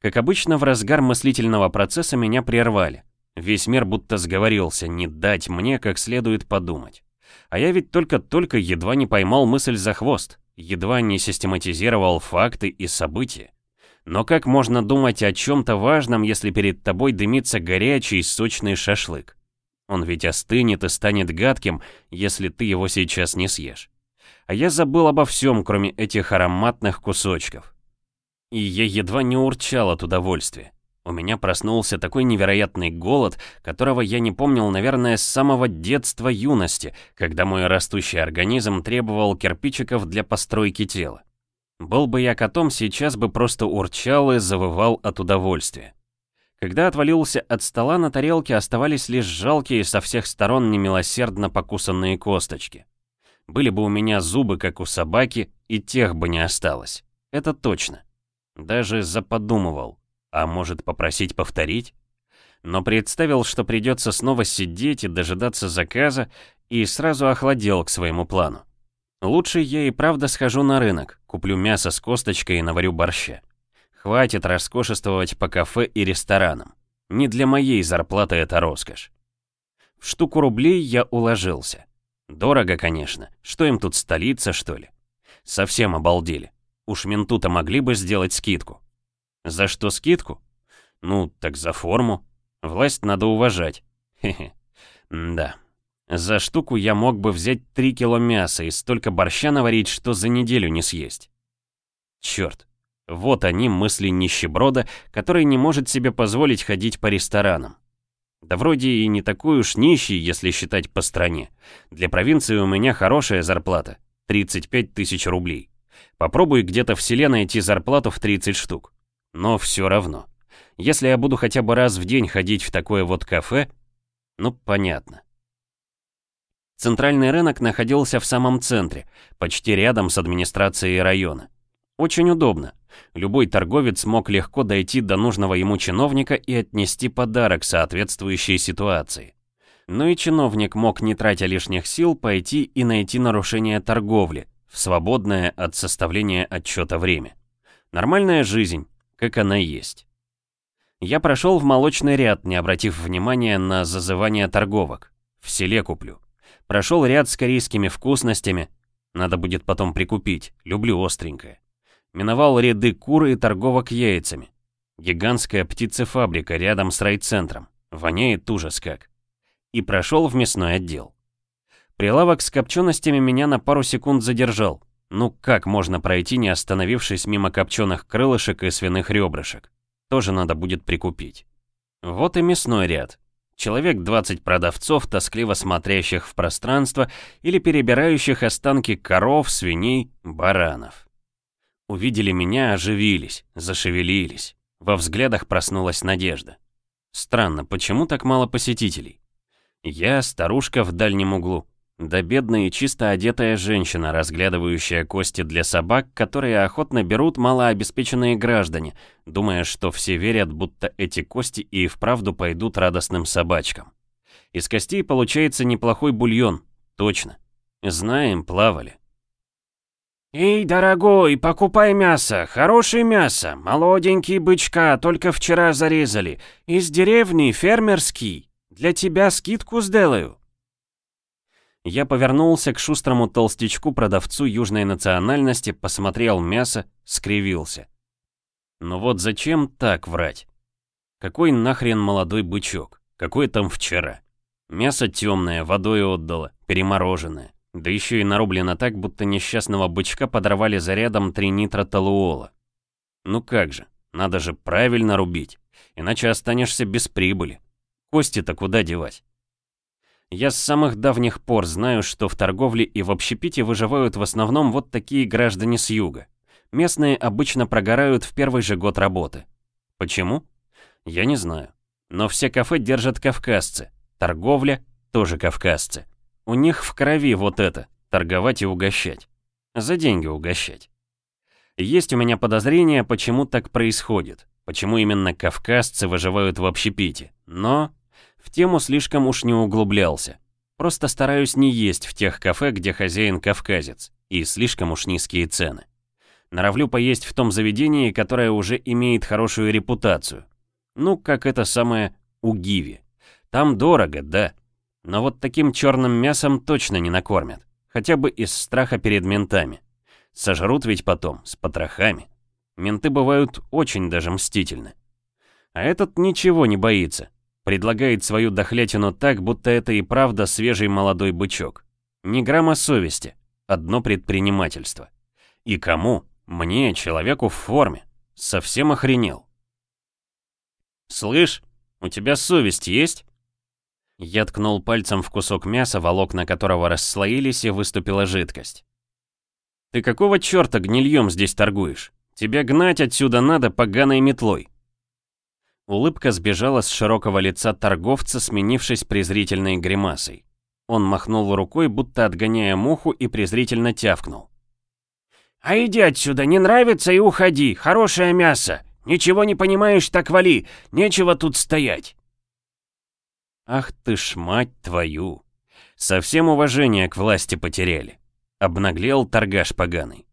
Как обычно, в разгар мыслительного процесса меня прервали. Весь мир будто сговорился не дать мне как следует подумать. А я ведь только-только едва не поймал мысль за хвост едва не систематизировал факты и события. Но как можно думать о чем-то важном, если перед тобой дымится горячий сочный шашлык? Он ведь остынет и станет гадким, если ты его сейчас не съешь. А я забыл обо всем, кроме этих ароматных кусочков. И я едва не урчал от удовольствия. У меня проснулся такой невероятный голод, которого я не помнил, наверное, с самого детства юности, когда мой растущий организм требовал кирпичиков для постройки тела. Был бы я котом, сейчас бы просто урчал и завывал от удовольствия. Когда отвалился от стола, на тарелке оставались лишь жалкие со всех сторон немилосердно покусанные косточки. Были бы у меня зубы, как у собаки, и тех бы не осталось. Это точно. Даже заподумывал. А может попросить повторить? Но представил, что придется снова сидеть и дожидаться заказа, и сразу охладел к своему плану. Лучше я и правда схожу на рынок, куплю мясо с косточкой и наварю борща. Хватит роскошествовать по кафе и ресторанам. Не для моей зарплаты это роскошь. В штуку рублей я уложился. Дорого, конечно. Что им тут столица, что ли? Совсем обалдели. Уж менту-то могли бы сделать скидку. За что скидку? Ну, так за форму. Власть надо уважать. Хе-хе. Да. За штуку я мог бы взять 3 кило мяса и столько борща наварить, что за неделю не съесть. Черт. Вот они, мысли нищеброда, который не может себе позволить ходить по ресторанам. Да вроде и не такой уж нищий, если считать по стране. Для провинции у меня хорошая зарплата. 35 тысяч рублей. Попробуй где-то в селе найти зарплату в 30 штук. Но все равно. Если я буду хотя бы раз в день ходить в такое вот кафе, ну понятно. Центральный рынок находился в самом центре, почти рядом с администрацией района. Очень удобно. Любой торговец мог легко дойти до нужного ему чиновника и отнести подарок соответствующей ситуации. Но и чиновник мог, не тратя лишних сил, пойти и найти нарушение торговли в свободное от составления отчета время. Нормальная жизнь, как она есть. Я прошел в молочный ряд, не обратив внимания на зазывание торговок. В селе куплю. Прошел ряд с корейскими вкусностями. Надо будет потом прикупить, люблю остренькое. Миновал ряды кур и торговок яйцами. Гигантская птицефабрика рядом с райцентром. Воняет ужас как. И прошел в мясной отдел. Прилавок с копченостями меня на пару секунд задержал. Ну как можно пройти, не остановившись мимо копченых крылышек и свиных ребрышек? Тоже надо будет прикупить. Вот и мясной ряд. Человек 20 продавцов, тоскливо смотрящих в пространство или перебирающих останки коров, свиней, баранов. Увидели меня, оживились, зашевелились. Во взглядах проснулась надежда. Странно, почему так мало посетителей? Я, старушка в дальнем углу, да бедная и чисто одетая женщина, разглядывающая кости для собак, которые охотно берут малообеспеченные граждане, думая, что все верят, будто эти кости и вправду пойдут радостным собачкам. Из костей получается неплохой бульон, точно. Знаем, плавали. «Эй, дорогой, покупай мясо, хорошее мясо, молоденький бычка, только вчера зарезали, из деревни, фермерский, для тебя скидку сделаю». Я повернулся к шустрому толстячку-продавцу южной национальности, посмотрел мясо, скривился. Но вот зачем так врать? Какой нахрен молодой бычок? Какой там вчера? Мясо темное, водой отдало, перемороженное. Да еще и нарублено так, будто несчастного бычка подорвали зарядом тринитротолуола. Ну как же, надо же правильно рубить, иначе останешься без прибыли. Кости-то куда девать? Я с самых давних пор знаю, что в торговле и в общепите выживают в основном вот такие граждане с юга. Местные обычно прогорают в первый же год работы. Почему? Я не знаю. Но все кафе держат кавказцы. Торговля тоже кавказцы. У них в крови вот это, торговать и угощать. За деньги угощать. Есть у меня подозрение, почему так происходит. Почему именно кавказцы выживают в общепите. Но в тему слишком уж не углублялся. Просто стараюсь не есть в тех кафе, где хозяин кавказец, и слишком уж низкие цены. Норовлю поесть в том заведении, которое уже имеет хорошую репутацию. Ну, как это самое Угиви. Там дорого, да. Но вот таким черным мясом точно не накормят. Хотя бы из страха перед ментами. Сожрут ведь потом, с потрохами. Менты бывают очень даже мстительны. А этот ничего не боится. Предлагает свою дохлятину так, будто это и правда свежий молодой бычок. Ни грамма совести, одно предпринимательство. И кому? Мне, человеку в форме. Совсем охренел. «Слышь, у тебя совесть есть?» Я ткнул пальцем в кусок мяса, волокна которого расслоились и выступила жидкость. «Ты какого черта гнильем здесь торгуешь? Тебя гнать отсюда надо поганой метлой». Улыбка сбежала с широкого лица торговца, сменившись презрительной гримасой. Он махнул рукой, будто отгоняя муху, и презрительно тявкнул. «А иди отсюда, не нравится и уходи, хорошее мясо. Ничего не понимаешь, так вали, нечего тут стоять». «Ах ты ж мать твою! Совсем уважение к власти потеряли». Обнаглел торгаш поганый.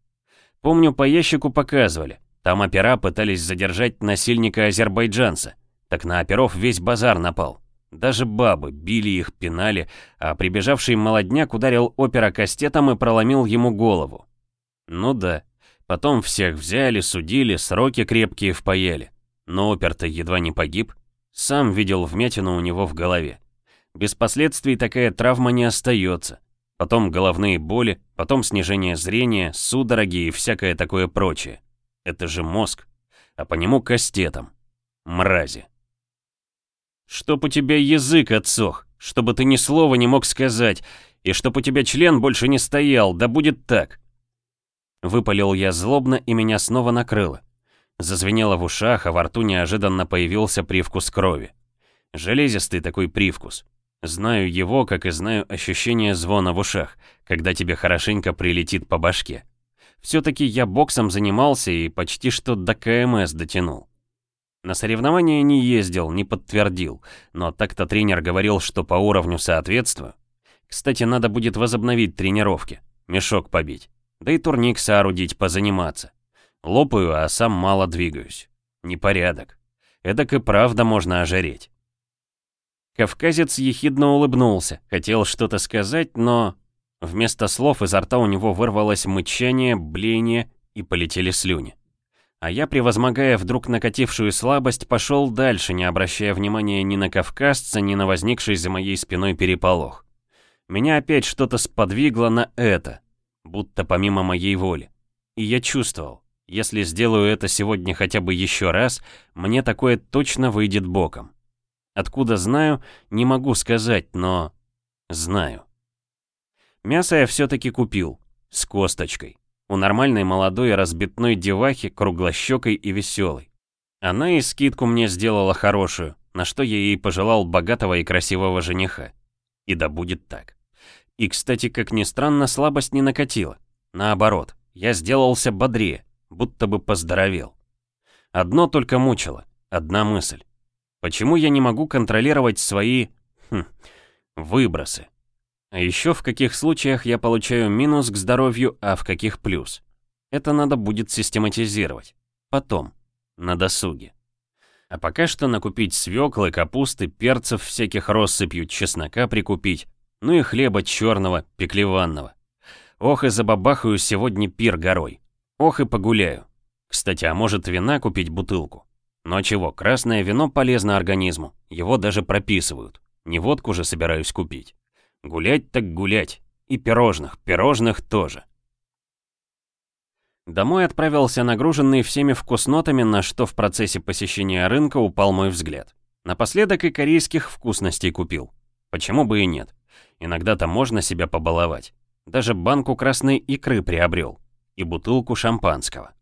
Помню, по ящику показывали. Там опера пытались задержать насильника-азербайджанца. Так на оперов весь базар напал. Даже бабы били их, пинали, а прибежавший молодняк ударил опера кастетом и проломил ему голову. Ну да, потом всех взяли, судили, сроки крепкие впаяли. Но опер-то едва не погиб. Сам видел вмятину у него в голове. Без последствий такая травма не остается. Потом головные боли, потом снижение зрения, судороги и всякое такое прочее. Это же мозг. А по нему кастетом. Мрази. Чтоб у тебя язык отсох, чтобы ты ни слова не мог сказать, и чтоб у тебя член больше не стоял, да будет так. Выпалил я злобно, и меня снова накрыло. Зазвенело в ушах, а во рту неожиданно появился привкус крови. Железистый такой привкус. Знаю его, как и знаю ощущение звона в ушах, когда тебе хорошенько прилетит по башке. Все-таки я боксом занимался и почти что до КМС дотянул. На соревнования не ездил, не подтвердил, но так-то тренер говорил, что по уровню соответствую. Кстати, надо будет возобновить тренировки, мешок побить, да и турник соорудить, позаниматься. Лопаю, а сам мало двигаюсь. Непорядок. Эдак и правда можно ожиреть. Кавказец ехидно улыбнулся, хотел что-то сказать, но... Вместо слов изо рта у него вырвалось мычание, бление и полетели слюни. А я, превозмогая вдруг накатившую слабость, пошел дальше, не обращая внимания ни на кавказца, ни на возникший за моей спиной переполох. Меня опять что-то сподвигло на это, будто помимо моей воли. И я чувствовал, если сделаю это сегодня хотя бы еще раз, мне такое точно выйдет боком. Откуда знаю, не могу сказать, но знаю. Мясо я все-таки купил, с косточкой, у нормальной молодой разбитной девахи, круглощекой и веселой. Она и скидку мне сделала хорошую, на что я ей пожелал богатого и красивого жениха. И да будет так. И, кстати, как ни странно, слабость не накатила. Наоборот, я сделался бодрее, будто бы поздоровел. Одно только мучило, одна мысль. Почему я не могу контролировать свои... Хм, выбросы? А еще в каких случаях я получаю минус к здоровью, а в каких плюс? Это надо будет систематизировать. Потом. На досуге. А пока что накупить свеклы, капусты, перцев всяких россыпью, чеснока прикупить, ну и хлеба черного, пеклеванного. Ох и забабахаю сегодня пир горой. Ох и погуляю. Кстати, а может вина купить бутылку? Но чего, красное вино полезно организму, его даже прописывают. Не водку же собираюсь купить. Гулять так гулять. И пирожных, пирожных тоже. Домой отправился нагруженный всеми вкуснотами, на что в процессе посещения рынка упал мой взгляд. Напоследок и корейских вкусностей купил. Почему бы и нет? Иногда-то можно себя побаловать. Даже банку красной икры приобрел. И бутылку шампанского.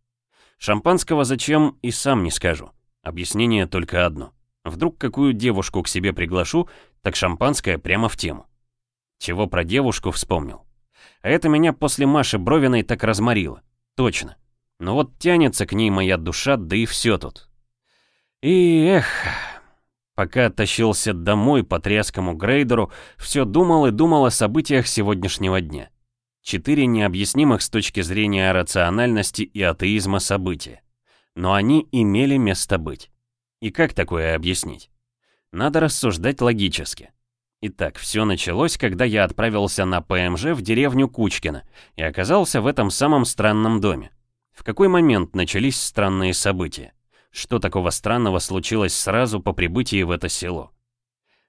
Шампанского зачем, и сам не скажу. Объяснение только одно. Вдруг какую девушку к себе приглашу, так шампанское прямо в тему. Чего про девушку вспомнил. А это меня после Маши Бровиной так разморило. Точно. Но вот тянется к ней моя душа, да и все тут. И эх... Пока тащился домой по тряскому грейдеру, все думал и думал о событиях сегодняшнего дня. Четыре необъяснимых с точки зрения рациональности и атеизма события но они имели место быть. И как такое объяснить? Надо рассуждать логически. Итак, все началось, когда я отправился на ПМЖ в деревню Кучкино и оказался в этом самом странном доме. В какой момент начались странные события? Что такого странного случилось сразу по прибытии в это село?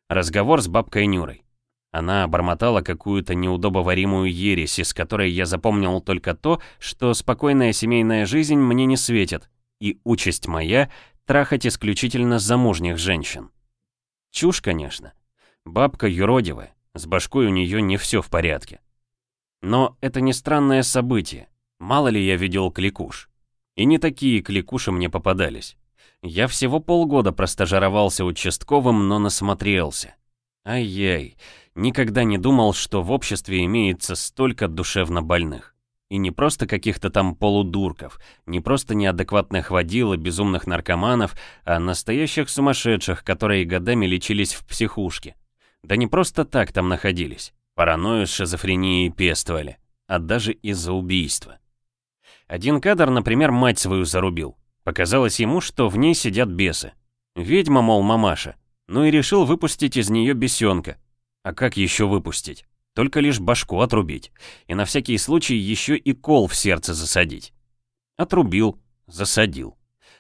Разговор с бабкой Нюрой. Она обормотала какую-то неудобоваримую ересь, из которой я запомнил только то, что спокойная семейная жизнь мне не светит, и участь моя — трахать исключительно замужних женщин. Чушь, конечно. Бабка юродивая, с башкой у нее не все в порядке. Но это не странное событие. Мало ли я видел кликуш. И не такие кликуши мне попадались. Я всего полгода простажировался участковым, но насмотрелся. Ай-яй, никогда не думал, что в обществе имеется столько душевно больных. И не просто каких-то там полудурков, не просто неадекватных водил и безумных наркоманов, а настоящих сумасшедших, которые годами лечились в психушке. Да не просто так там находились, паранойю с шизофренией пестовали, а даже из-за убийства. Один кадр, например, мать свою зарубил. Показалось ему, что в ней сидят бесы. Ведьма, мол, мамаша. Ну и решил выпустить из нее бесенка. А как еще выпустить? Только лишь башку отрубить. И на всякий случай еще и кол в сердце засадить. Отрубил, засадил.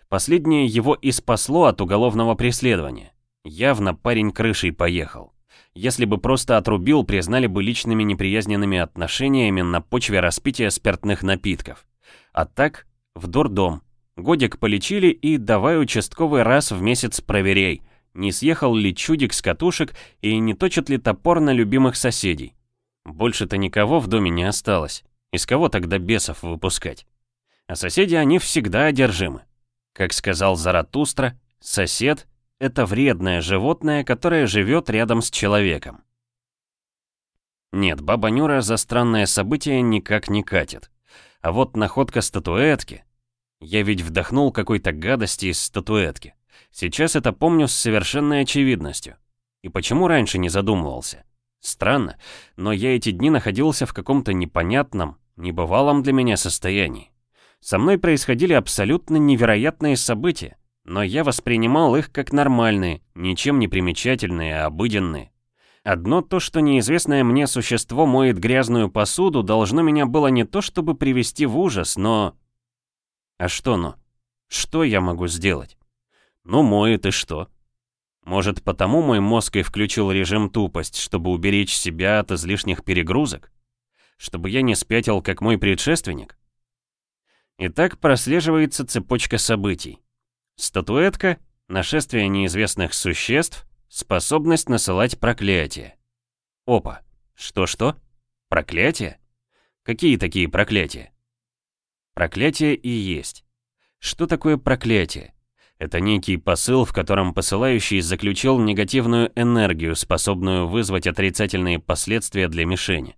Последнее его и спасло от уголовного преследования. Явно парень крышей поехал. Если бы просто отрубил, признали бы личными неприязненными отношениями на почве распития спиртных напитков. А так, в дурдом. Годик полечили и давай участковый раз в месяц проверяй, не съехал ли чудик с катушек и не точит ли топор на любимых соседей. Больше-то никого в доме не осталось. Из кого тогда бесов выпускать? А соседи они всегда одержимы. Как сказал Заратустра, сосед — это вредное животное, которое живет рядом с человеком. Нет, баба Нюра за странное событие никак не катит. А вот находка статуэтки... Я ведь вдохнул какой-то гадости из статуэтки. Сейчас это помню с совершенной очевидностью. И почему раньше не задумывался? Странно, но я эти дни находился в каком-то непонятном, небывалом для меня состоянии. Со мной происходили абсолютно невероятные события, но я воспринимал их как нормальные, ничем не примечательные, обыденные. Одно то, что неизвестное мне существо моет грязную посуду, должно меня было не то чтобы привести в ужас, но... А что но? Что я могу сделать? Ну, моет и что? Может, потому мой мозг и включил режим тупость, чтобы уберечь себя от излишних перегрузок? Чтобы я не спятил, как мой предшественник? И так прослеживается цепочка событий. Статуэтка, нашествие неизвестных существ, Способность насылать проклятия. Опа. Что-что? Проклятие? Какие такие проклятия? Проклятие и есть. Что такое проклятие? Это некий посыл, в котором посылающий заключил негативную энергию, способную вызвать отрицательные последствия для мишени.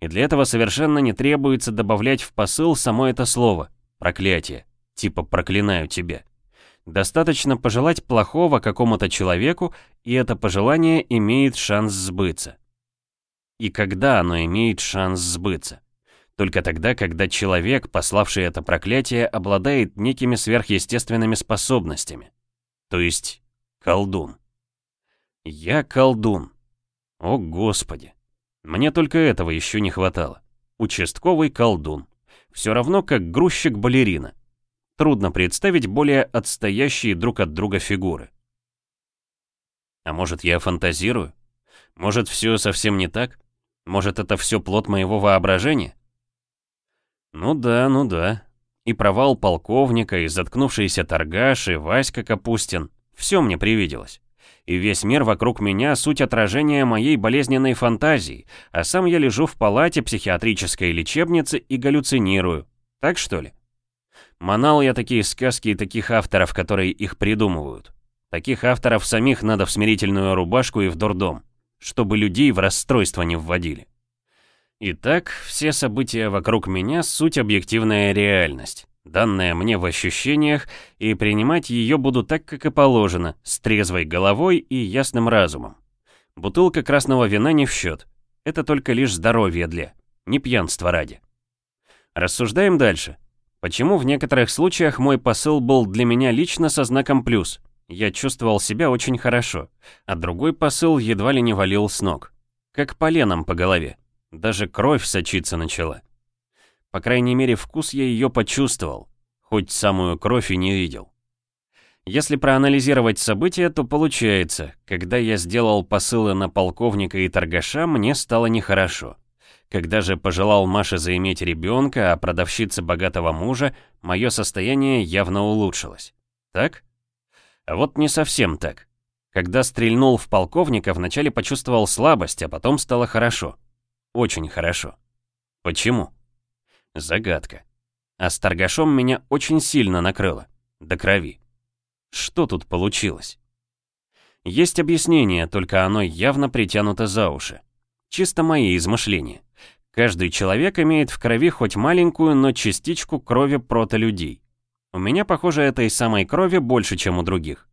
И для этого совершенно не требуется добавлять в посыл само это слово «проклятие», типа «проклинаю тебя». Достаточно пожелать плохого какому-то человеку, и это пожелание имеет шанс сбыться. И когда оно имеет шанс сбыться? Только тогда, когда человек, пославший это проклятие, обладает некими сверхъестественными способностями. То есть колдун. Я колдун. О, Господи. Мне только этого еще не хватало. Участковый колдун. Все равно, как грузчик-балерина. Трудно представить более отстоящие друг от друга фигуры. А может, я фантазирую? Может, все совсем не так? Может, это все плод моего воображения? Ну да, ну да. И провал полковника, и заткнувшийся торгаш, и Васька Капустин. Все мне привиделось. И весь мир вокруг меня — суть отражения моей болезненной фантазии, а сам я лежу в палате психиатрической лечебницы и галлюцинирую. Так что ли? Манал я такие сказки и таких авторов, которые их придумывают. Таких авторов самих надо в смирительную рубашку и в дурдом, чтобы людей в расстройство не вводили. Итак, все события вокруг меня — суть объективная реальность, данная мне в ощущениях, и принимать ее буду так, как и положено, с трезвой головой и ясным разумом. Бутылка красного вина не в счет. Это только лишь здоровье для, не пьянство ради. Рассуждаем дальше. Почему в некоторых случаях мой посыл был для меня лично со знаком «плюс»? Я чувствовал себя очень хорошо, а другой посыл едва ли не валил с ног. Как поленом по голове. Даже кровь сочиться начала. По крайней мере, вкус я ее почувствовал, хоть самую кровь и не видел. Если проанализировать события, то получается, когда я сделал посылы на полковника и торгаша, мне стало нехорошо. Когда же пожелал Маше заиметь ребенка, а продавщице богатого мужа, мое состояние явно улучшилось. Так? А вот не совсем так. Когда стрельнул в полковника, вначале почувствовал слабость, а потом стало хорошо. Очень хорошо. Почему? Загадка. А с торгашом меня очень сильно накрыло. До крови. Что тут получилось? Есть объяснение, только оно явно притянуто за уши. Чисто мои измышления. Каждый человек имеет в крови хоть маленькую, но частичку крови протолюдей. У меня, похоже, этой самой крови больше, чем у других.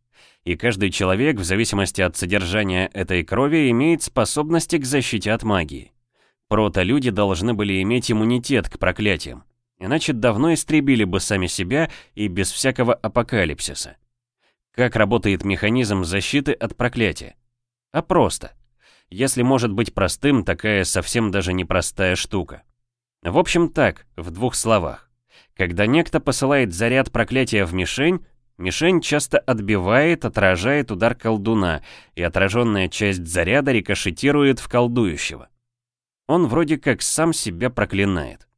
И каждый человек, в зависимости от содержания этой крови, имеет способности к защите от магии. Протолюди должны были иметь иммунитет к проклятиям. Иначе давно истребили бы сами себя и без всякого апокалипсиса. Как работает механизм защиты от проклятия? А просто – если может быть простым, такая совсем даже непростая штука. В общем так, в двух словах. Когда некто посылает заряд проклятия в мишень, мишень часто отбивает, отражает удар колдуна, и отраженная часть заряда рикошетирует в колдующего. Он вроде как сам себя проклинает.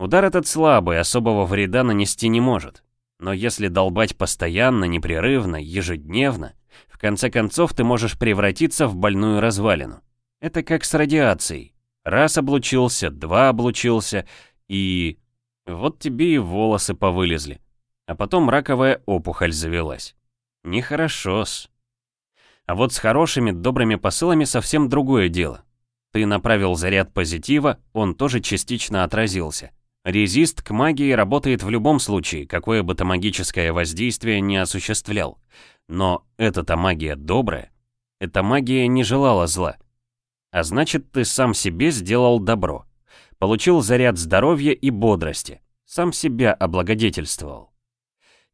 Удар этот слабый, особого вреда нанести не может. Но если долбать постоянно, непрерывно, ежедневно, в конце концов ты можешь превратиться в больную развалину. Это как с радиацией. Раз облучился, два облучился, и... Вот тебе и волосы повылезли. А потом раковая опухоль завелась. Нехорошо-с. А вот с хорошими, добрыми посылами совсем другое дело. Ты направил заряд позитива, он тоже частично отразился. Резист к магии работает в любом случае, какое бы то магическое воздействие не осуществлял. Но эта-то магия добрая. Эта магия не желала зла. А значит, ты сам себе сделал добро. Получил заряд здоровья и бодрости. Сам себя облагодетельствовал.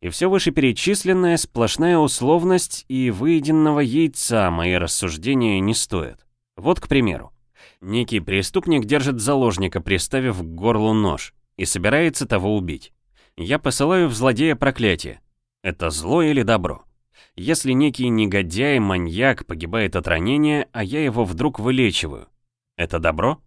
И все вышеперечисленное сплошная условность и выеденного яйца мои рассуждения не стоят. Вот, к примеру. Некий преступник держит заложника, приставив к горлу нож, и собирается того убить. Я посылаю в злодея проклятие. Это зло или добро? Если некий негодяй, маньяк погибает от ранения, а я его вдруг вылечиваю, это добро?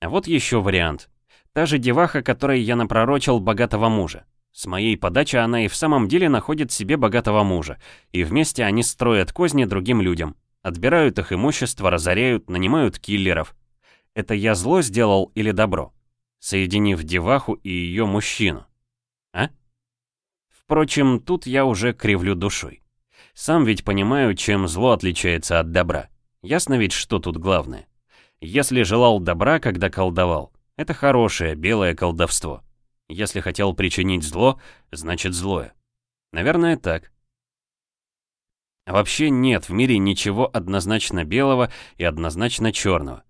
А вот еще вариант. Та же деваха, которой я напророчил богатого мужа. С моей подачи она и в самом деле находит себе богатого мужа, и вместе они строят козни другим людям. Отбирают их имущество, разоряют, нанимают киллеров. Это я зло сделал или добро? Соединив деваху и ее мужчину. Впрочем, тут я уже кривлю душой. Сам ведь понимаю, чем зло отличается от добра. Ясно ведь, что тут главное. Если желал добра, когда колдовал, это хорошее, белое колдовство. Если хотел причинить зло, значит злое. Наверное, так. Вообще нет в мире ничего однозначно белого и однозначно черного.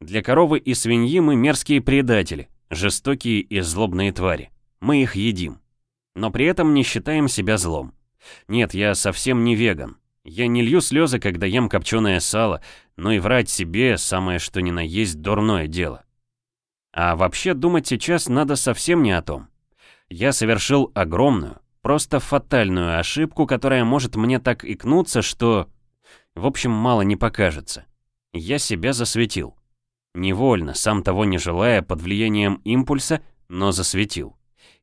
Для коровы и свиньи мы мерзкие предатели, жестокие и злобные твари. Мы их едим. Но при этом не считаем себя злом. Нет, я совсем не веган. Я не лью слезы, когда ем копченое сало, но и врать себе самое что ни на есть дурное дело. А вообще думать сейчас надо совсем не о том. Я совершил огромную, просто фатальную ошибку, которая может мне так икнуться, что... В общем, мало не покажется. Я себя засветил. Невольно, сам того не желая, под влиянием импульса, но засветил.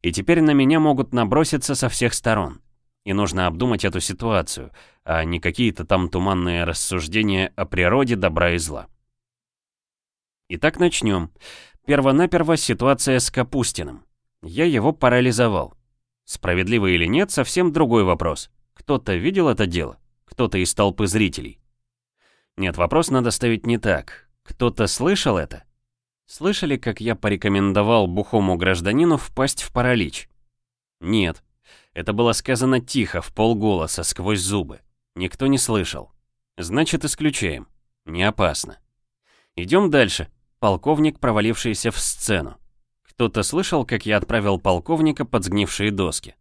И теперь на меня могут наброситься со всех сторон. И нужно обдумать эту ситуацию, а не какие-то там туманные рассуждения о природе добра и зла. Итак, начнем. Первонаперво ситуация с Капустиным. Я его парализовал. Справедливо или нет, совсем другой вопрос. Кто-то видел это дело? Кто-то из толпы зрителей? Нет, вопрос надо ставить не так. Кто-то слышал это? Слышали, как я порекомендовал бухому гражданину впасть в паралич? Нет. Это было сказано тихо, в полголоса, сквозь зубы. Никто не слышал. Значит, исключаем. Не опасно. Идем дальше. Полковник, провалившийся в сцену. Кто-то слышал, как я отправил полковника под сгнившие доски?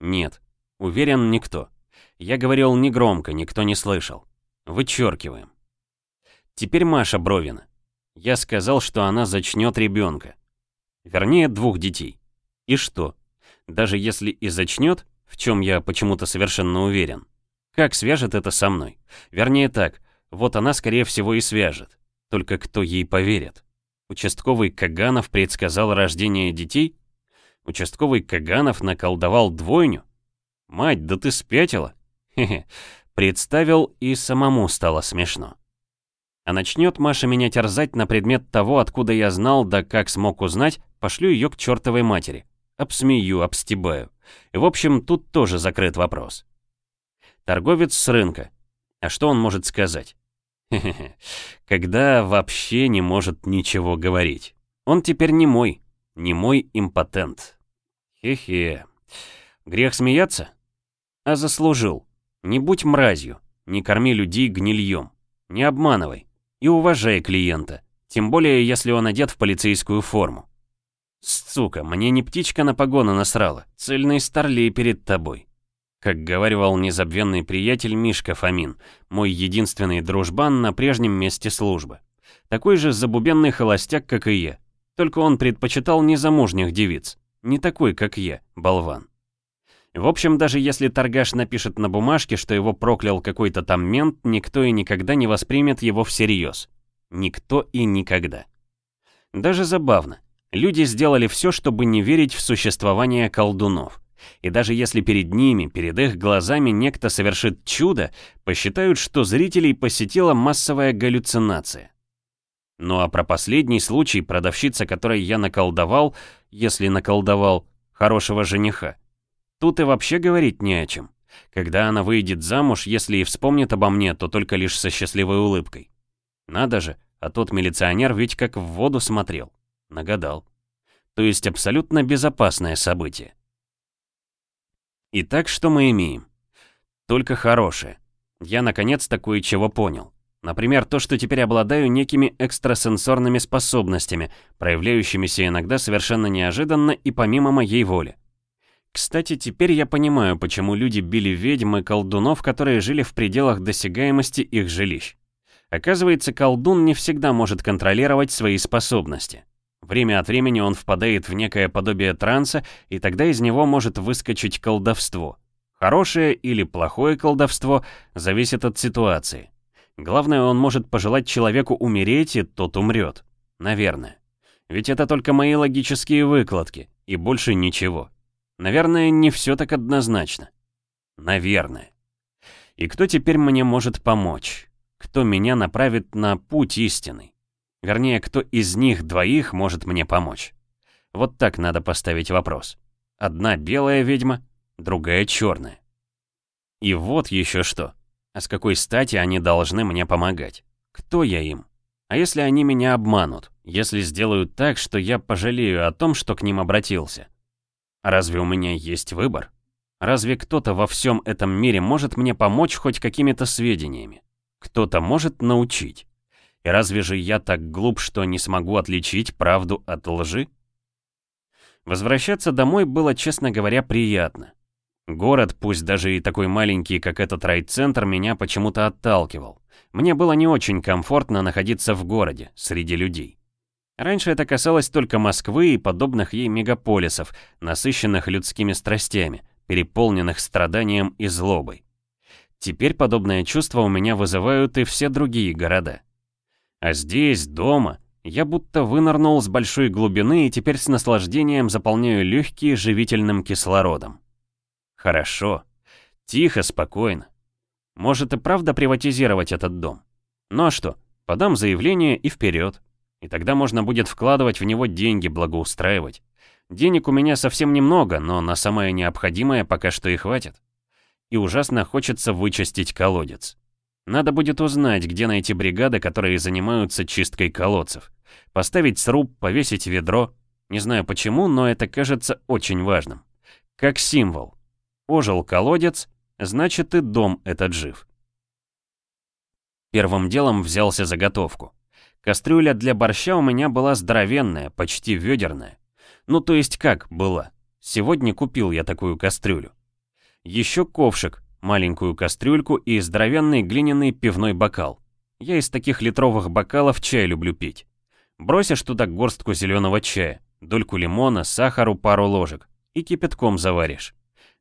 Нет. Уверен, никто. Я говорил негромко, никто не слышал. Вычеркиваем. Теперь Маша Бровина. Я сказал, что она зачнет ребенка. Вернее, двух детей. И что? Даже если и зачнет, в чем я почему-то совершенно уверен, как свяжет это со мной? Вернее так, вот она скорее всего и свяжет. Только кто ей поверит? Участковый Каганов предсказал рождение детей? Участковый Каганов наколдовал двойню? Мать, да ты спятила? Хе-хе. Представил и самому стало смешно. А начнет Маша меня терзать на предмет того, откуда я знал, да как смог узнать, пошлю ее к чертовой матери. Обсмею, обстебаю. И в общем, тут тоже закрыт вопрос. Торговец с рынка. А что он может сказать? Хе-хе. Когда вообще не может ничего говорить. Он теперь не мой. Не мой импотент. Хе-хе. Грех смеяться? А заслужил. Не будь мразью. Не корми людей гнильем. Не обманывай. И уважай клиента. Тем более, если он одет в полицейскую форму. Сука, мне не птичка на погоны насрала, цельный старлей перед тобой. Как говаривал незабвенный приятель Мишка Фомин, мой единственный дружбан на прежнем месте службы. Такой же забубенный холостяк, как и я. Только он предпочитал незамужних девиц. Не такой, как я, болван. В общем, даже если торгаш напишет на бумажке, что его проклял какой-то там мент, никто и никогда не воспримет его всерьез. Никто и никогда. Даже забавно. Люди сделали все, чтобы не верить в существование колдунов. И даже если перед ними, перед их глазами некто совершит чудо, посчитают, что зрителей посетила массовая галлюцинация. Ну а про последний случай продавщица, которой я наколдовал, если наколдовал, хорошего жениха, тут и вообще говорить не о чем. Когда она выйдет замуж, если и вспомнит обо мне, то только лишь со счастливой улыбкой. Надо же, а тот милиционер ведь как в воду смотрел. Нагадал. То есть абсолютно безопасное событие. Итак, что мы имеем? Только хорошее. Я наконец-то кое-чего понял. Например, то, что теперь обладаю некими экстрасенсорными способностями, проявляющимися иногда совершенно неожиданно и помимо моей воли. Кстати, теперь я понимаю, почему люди били ведьм и колдунов, которые жили в пределах досягаемости их жилищ. Оказывается, колдун не всегда может контролировать свои способности. Время от времени он впадает в некое подобие транса, и тогда из него может выскочить колдовство. Хорошее или плохое колдовство зависит от ситуации. Главное, он может пожелать человеку умереть, и тот умрет. Наверное. Ведь это только мои логические выкладки, и больше ничего. Наверное, не все так однозначно. Наверное. И кто теперь мне может помочь? Кто меня направит на путь истинный? Вернее, кто из них двоих может мне помочь? Вот так надо поставить вопрос. Одна белая ведьма, другая черная. И вот еще что. А с какой стати они должны мне помогать? Кто я им? А если они меня обманут? Если сделают так, что я пожалею о том, что к ним обратился? Разве у меня есть выбор? Разве кто-то во всем этом мире может мне помочь хоть какими-то сведениями? Кто-то может научить? И разве же я так глуп, что не смогу отличить правду от лжи? Возвращаться домой было, честно говоря, приятно. Город, пусть даже и такой маленький, как этот райцентр, меня почему-то отталкивал. Мне было не очень комфортно находиться в городе, среди людей. Раньше это касалось только Москвы и подобных ей мегаполисов, насыщенных людскими страстями, переполненных страданием и злобой. Теперь подобное чувство у меня вызывают и все другие города. А здесь, дома, я будто вынырнул с большой глубины и теперь с наслаждением заполняю легкие живительным кислородом. Хорошо. Тихо, спокойно. Может и правда приватизировать этот дом. Ну а что, подам заявление и вперед. И тогда можно будет вкладывать в него деньги, благоустраивать. Денег у меня совсем немного, но на самое необходимое пока что и хватит. И ужасно хочется вычистить колодец. Надо будет узнать, где найти бригады, которые занимаются чисткой колодцев. Поставить сруб, повесить ведро. Не знаю почему, но это кажется очень важным. Как символ. Ожил колодец, значит и дом этот жив. Первым делом взялся за готовку. Кастрюля для борща у меня была здоровенная, почти ведерная. Ну то есть как была? Сегодня купил я такую кастрюлю. Еще ковшик, маленькую кастрюльку и здоровенный глиняный пивной бокал. Я из таких литровых бокалов чай люблю пить. Бросишь туда горстку зеленого чая, дольку лимона, сахару пару ложек и кипятком заваришь.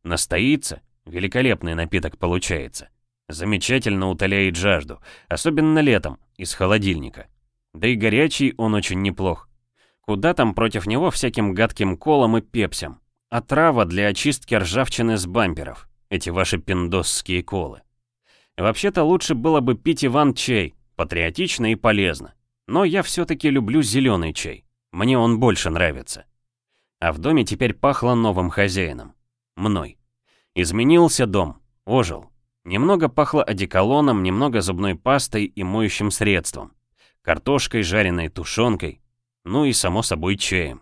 Настоится, великолепный напиток получается. Замечательно утоляет жажду, особенно летом, из холодильника. Да и горячий он очень неплох. Куда там против него всяким гадким колом и пепсям? А трава для очистки ржавчины с бамперов. Эти ваши пиндосские колы. Вообще-то лучше было бы пить Иван-чай, патриотично и полезно. Но я все-таки люблю зеленый чай. Мне он больше нравится. А в доме теперь пахло новым хозяином мной. Изменился дом, ожил. Немного пахло одеколоном, немного зубной пастой и моющим средством. Картошкой, жареной тушенкой. Ну и, само собой, чаем.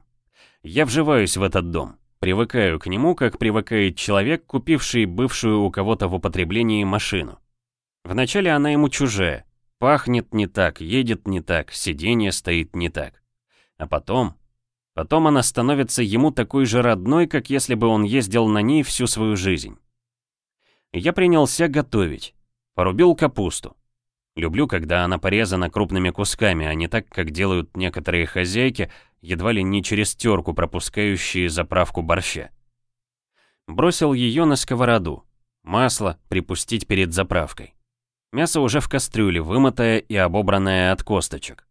Я вживаюсь в этот дом. Привыкаю к нему, как привыкает человек, купивший бывшую у кого-то в употреблении машину. Вначале она ему чужая. Пахнет не так, едет не так, сиденье стоит не так. А потом Потом она становится ему такой же родной, как если бы он ездил на ней всю свою жизнь. Я принялся готовить. Порубил капусту. Люблю, когда она порезана крупными кусками, а не так, как делают некоторые хозяйки, едва ли не через терку пропускающие заправку борща. Бросил ее на сковороду. Масло припустить перед заправкой. Мясо уже в кастрюле, вымытое и обобранное от косточек.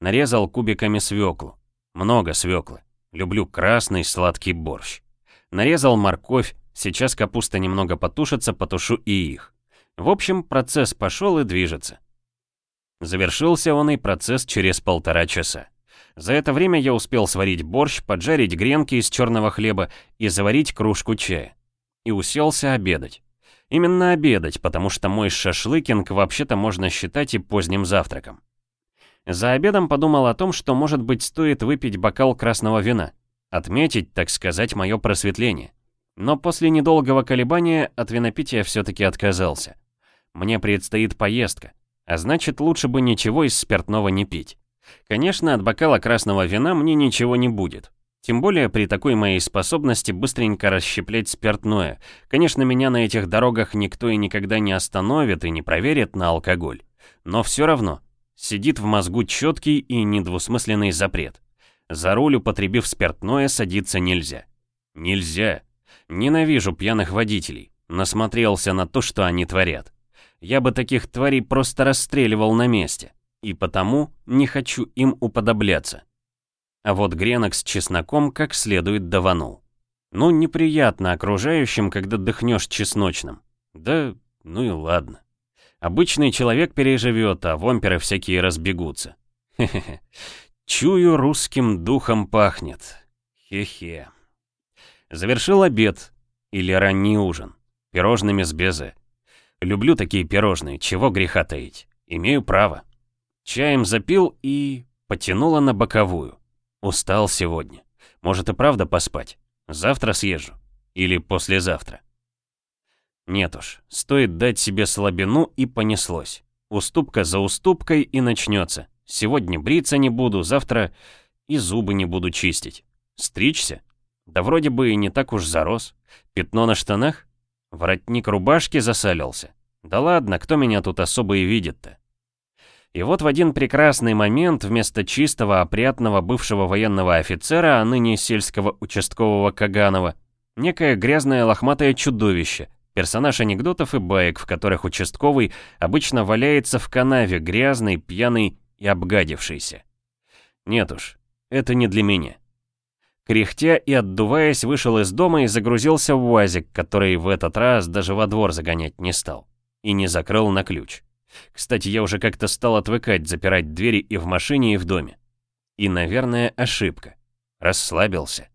Нарезал кубиками свеклу. Много свеклы. Люблю красный сладкий борщ. Нарезал морковь, сейчас капуста немного потушится, потушу и их. В общем, процесс пошел и движется. Завершился он и процесс через полтора часа. За это время я успел сварить борщ, поджарить гренки из черного хлеба и заварить кружку чая. И уселся обедать. Именно обедать, потому что мой шашлыкинг вообще-то можно считать и поздним завтраком. За обедом подумал о том, что, может быть, стоит выпить бокал красного вина. Отметить, так сказать, мое просветление. Но после недолгого колебания от винопития все-таки отказался. Мне предстоит поездка, а значит, лучше бы ничего из спиртного не пить. Конечно, от бокала красного вина мне ничего не будет. Тем более при такой моей способности быстренько расщеплять спиртное. Конечно, меня на этих дорогах никто и никогда не остановит и не проверит на алкоголь. Но все равно, сидит в мозгу четкий и недвусмысленный запрет. За руль, употребив спиртное, садиться нельзя. Нельзя. Ненавижу пьяных водителей. Насмотрелся на то, что они творят. Я бы таких тварей просто расстреливал на месте. И потому не хочу им уподобляться. А вот гренок с чесноком как следует даванул. Ну, неприятно окружающим, когда дыхнешь чесночным. Да, ну и ладно. Обычный человек переживет, а вомперы всякие разбегутся. Хе-хе-хе. Чую, русским духом пахнет. Хе-хе. Завершил обед. Или ранний ужин. Пирожными с безе. Люблю такие пирожные, чего греха таить. Имею право. Чаем запил и... потянуло на боковую. Устал сегодня. Может и правда поспать. Завтра съезжу. Или послезавтра. Нет уж, стоит дать себе слабину и понеслось. Уступка за уступкой и начнется. Сегодня бриться не буду, завтра и зубы не буду чистить. Стричься? Да вроде бы и не так уж зарос. Пятно на штанах? Воротник рубашки засалился. Да ладно, кто меня тут особо и видит-то? И вот в один прекрасный момент вместо чистого, опрятного бывшего военного офицера, а ныне сельского участкового Каганова, некое грязное лохматое чудовище, персонаж анекдотов и баек, в которых участковый обычно валяется в канаве, грязный, пьяный и обгадившийся. Нет уж, это не для меня. Кряхтя и отдуваясь, вышел из дома и загрузился в УАЗик, который в этот раз даже во двор загонять не стал. И не закрыл на ключ. Кстати, я уже как-то стал отвыкать запирать двери и в машине, и в доме. И, наверное, ошибка. Расслабился.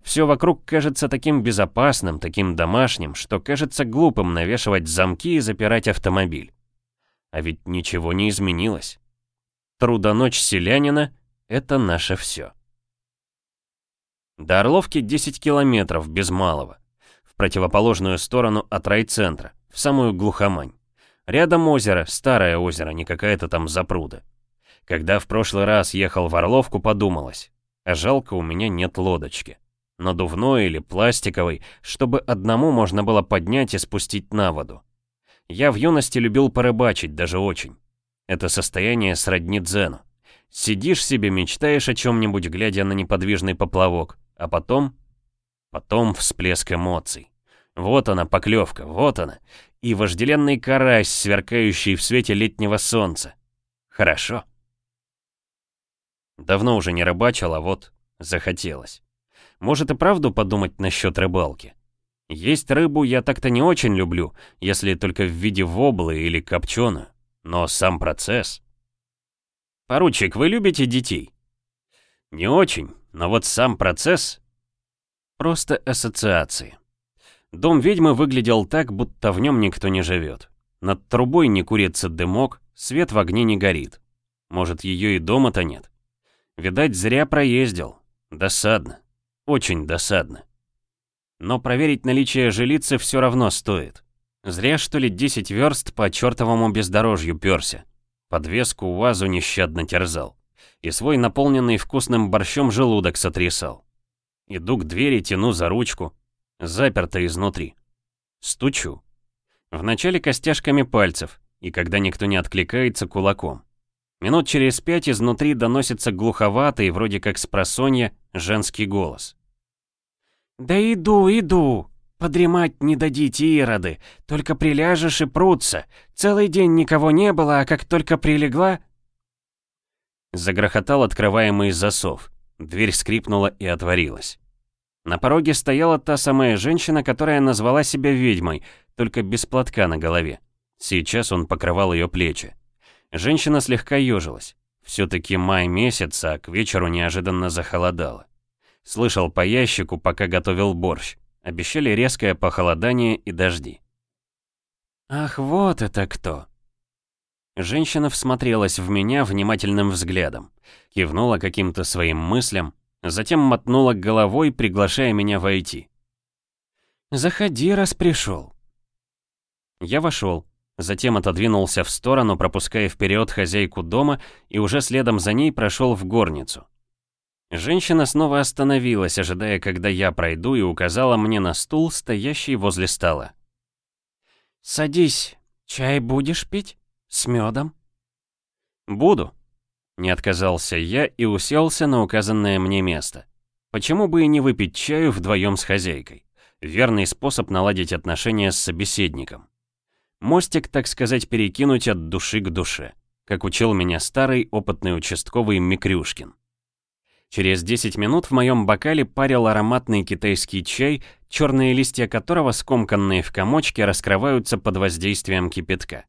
Все вокруг кажется таким безопасным, таким домашним, что кажется глупым навешивать замки и запирать автомобиль. А ведь ничего не изменилось. Трудоночь селянина — это наше все. До Орловки 10 километров без малого. В противоположную сторону от райцентра, в самую глухомань. Рядом озеро, старое озеро, не какая-то там запруда. Когда в прошлый раз ехал в Орловку, подумалось, а жалко у меня нет лодочки. Надувной или пластиковой, чтобы одному можно было поднять и спустить на воду. Я в юности любил порыбачить, даже очень. Это состояние сродни дзену. Сидишь себе, мечтаешь о чем-нибудь, глядя на неподвижный поплавок, а потом... Потом всплеск эмоций. Вот она, поклевка, вот она. И вожделенный карась, сверкающий в свете летнего солнца. Хорошо. Давно уже не рыбачил, а вот захотелось. Может и правду подумать насчет рыбалки. Есть рыбу я так-то не очень люблю, если только в виде воблы или копченую. Но сам процесс... Поручик, вы любите детей? Не очень, но вот сам процесс... Просто ассоциации. Дом ведьмы выглядел так, будто в нем никто не живет. Над трубой не курится дымок, свет в огне не горит. Может, ее и дома-то нет. Видать, зря проездил. Досадно. Очень досадно. Но проверить наличие жилицы все равно стоит. Зря, что ли, 10 верст по чертовому бездорожью перся. Подвеску УАЗу нещадно терзал. И свой наполненный вкусным борщом желудок сотрясал. Иду к двери, тяну за ручку, Заперто изнутри. Стучу. Вначале костяшками пальцев, и когда никто не откликается, кулаком. Минут через пять изнутри доносится глуховатый, вроде как с просонья, женский голос. «Да иду, иду! Подремать не дадите, ироды! Только приляжешь и прутся! Целый день никого не было, а как только прилегла...» Загрохотал открываемый засов. Дверь скрипнула и отворилась. На пороге стояла та самая женщина, которая назвала себя ведьмой, только без платка на голове. Сейчас он покрывал ее плечи. Женщина слегка ежилась. Все-таки май месяц, а к вечеру неожиданно захолодало. Слышал по ящику, пока готовил борщ. Обещали резкое похолодание и дожди. «Ах, вот это кто!» Женщина всмотрелась в меня внимательным взглядом, кивнула каким-то своим мыслям, Затем мотнула головой, приглашая меня войти. «Заходи, раз пришел». Я вошел, затем отодвинулся в сторону, пропуская вперед хозяйку дома, и уже следом за ней прошел в горницу. Женщина снова остановилась, ожидая, когда я пройду, и указала мне на стул, стоящий возле стола. «Садись. Чай будешь пить? С медом?» «Буду», — не отказался я и уселся на указанное мне место. Почему бы и не выпить чаю вдвоем с хозяйкой? Верный способ наладить отношения с собеседником. Мостик, так сказать, перекинуть от души к душе, как учил меня старый опытный участковый Микрюшкин. Через 10 минут в моем бокале парил ароматный китайский чай, черные листья которого, скомканные в комочке, раскрываются под воздействием кипятка.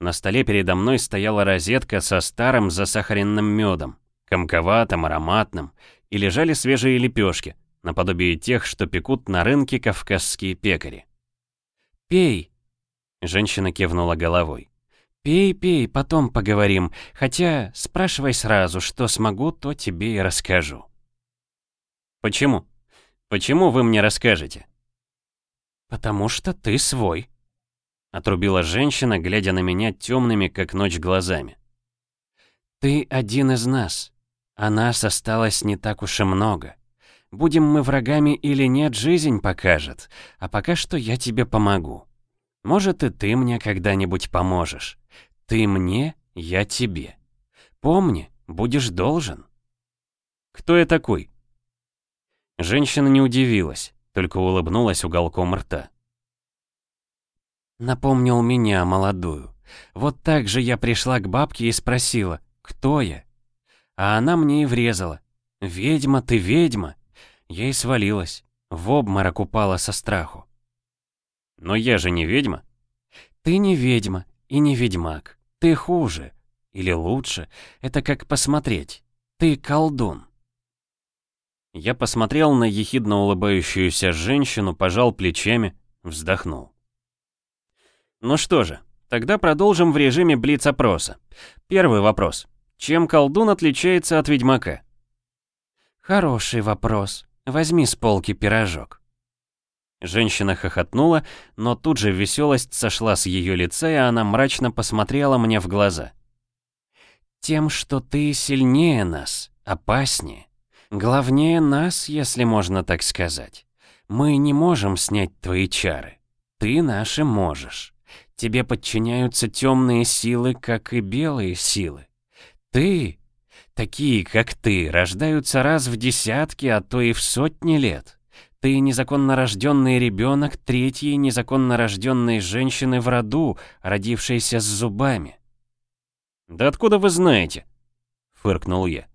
На столе передо мной стояла розетка со старым засахаренным медом, комковатым, ароматным, и лежали свежие лепешки, наподобие тех, что пекут на рынке кавказские пекари. «Пей!» — женщина кивнула головой. «Пей, пей, потом поговорим, хотя спрашивай сразу, что смогу, то тебе и расскажу». «Почему? Почему вы мне расскажете?» «Потому что ты свой», — отрубила женщина, глядя на меня темными, как ночь, глазами. «Ты один из нас, а нас осталось не так уж и много. Будем мы врагами или нет, жизнь покажет, а пока что я тебе помогу. Может, и ты мне когда-нибудь поможешь. Ты мне, я тебе. Помни, будешь должен». «Кто я такой?» Женщина не удивилась, только улыбнулась уголком рта. Напомнил меня, молодую. Вот так же я пришла к бабке и спросила, кто я? А она мне и врезала. «Ведьма, ты ведьма!» Я и свалилась. В обморок упала со страху. «Но я же не ведьма». «Ты не ведьма и не ведьмак. Ты хуже. Или лучше. Это как посмотреть. Ты колдун». Я посмотрел на ехидно улыбающуюся женщину, пожал плечами, вздохнул. Ну что же, тогда продолжим в режиме блиц-опроса. Первый вопрос. Чем колдун отличается от ведьмака? Хороший вопрос. Возьми с полки пирожок. Женщина хохотнула, но тут же веселость сошла с ее лица, и она мрачно посмотрела мне в глаза. «Тем, что ты сильнее нас, опаснее. Главнее нас, если можно так сказать. Мы не можем снять твои чары. Ты наши можешь. Тебе подчиняются темные силы, как и белые силы. Ты, такие как ты, рождаются раз в десятки, а то и в сотни лет. Ты незаконно рожденный ребенок третьей незаконно рожденной женщины в роду, родившейся с зубами. «Да откуда вы знаете?» — фыркнул я.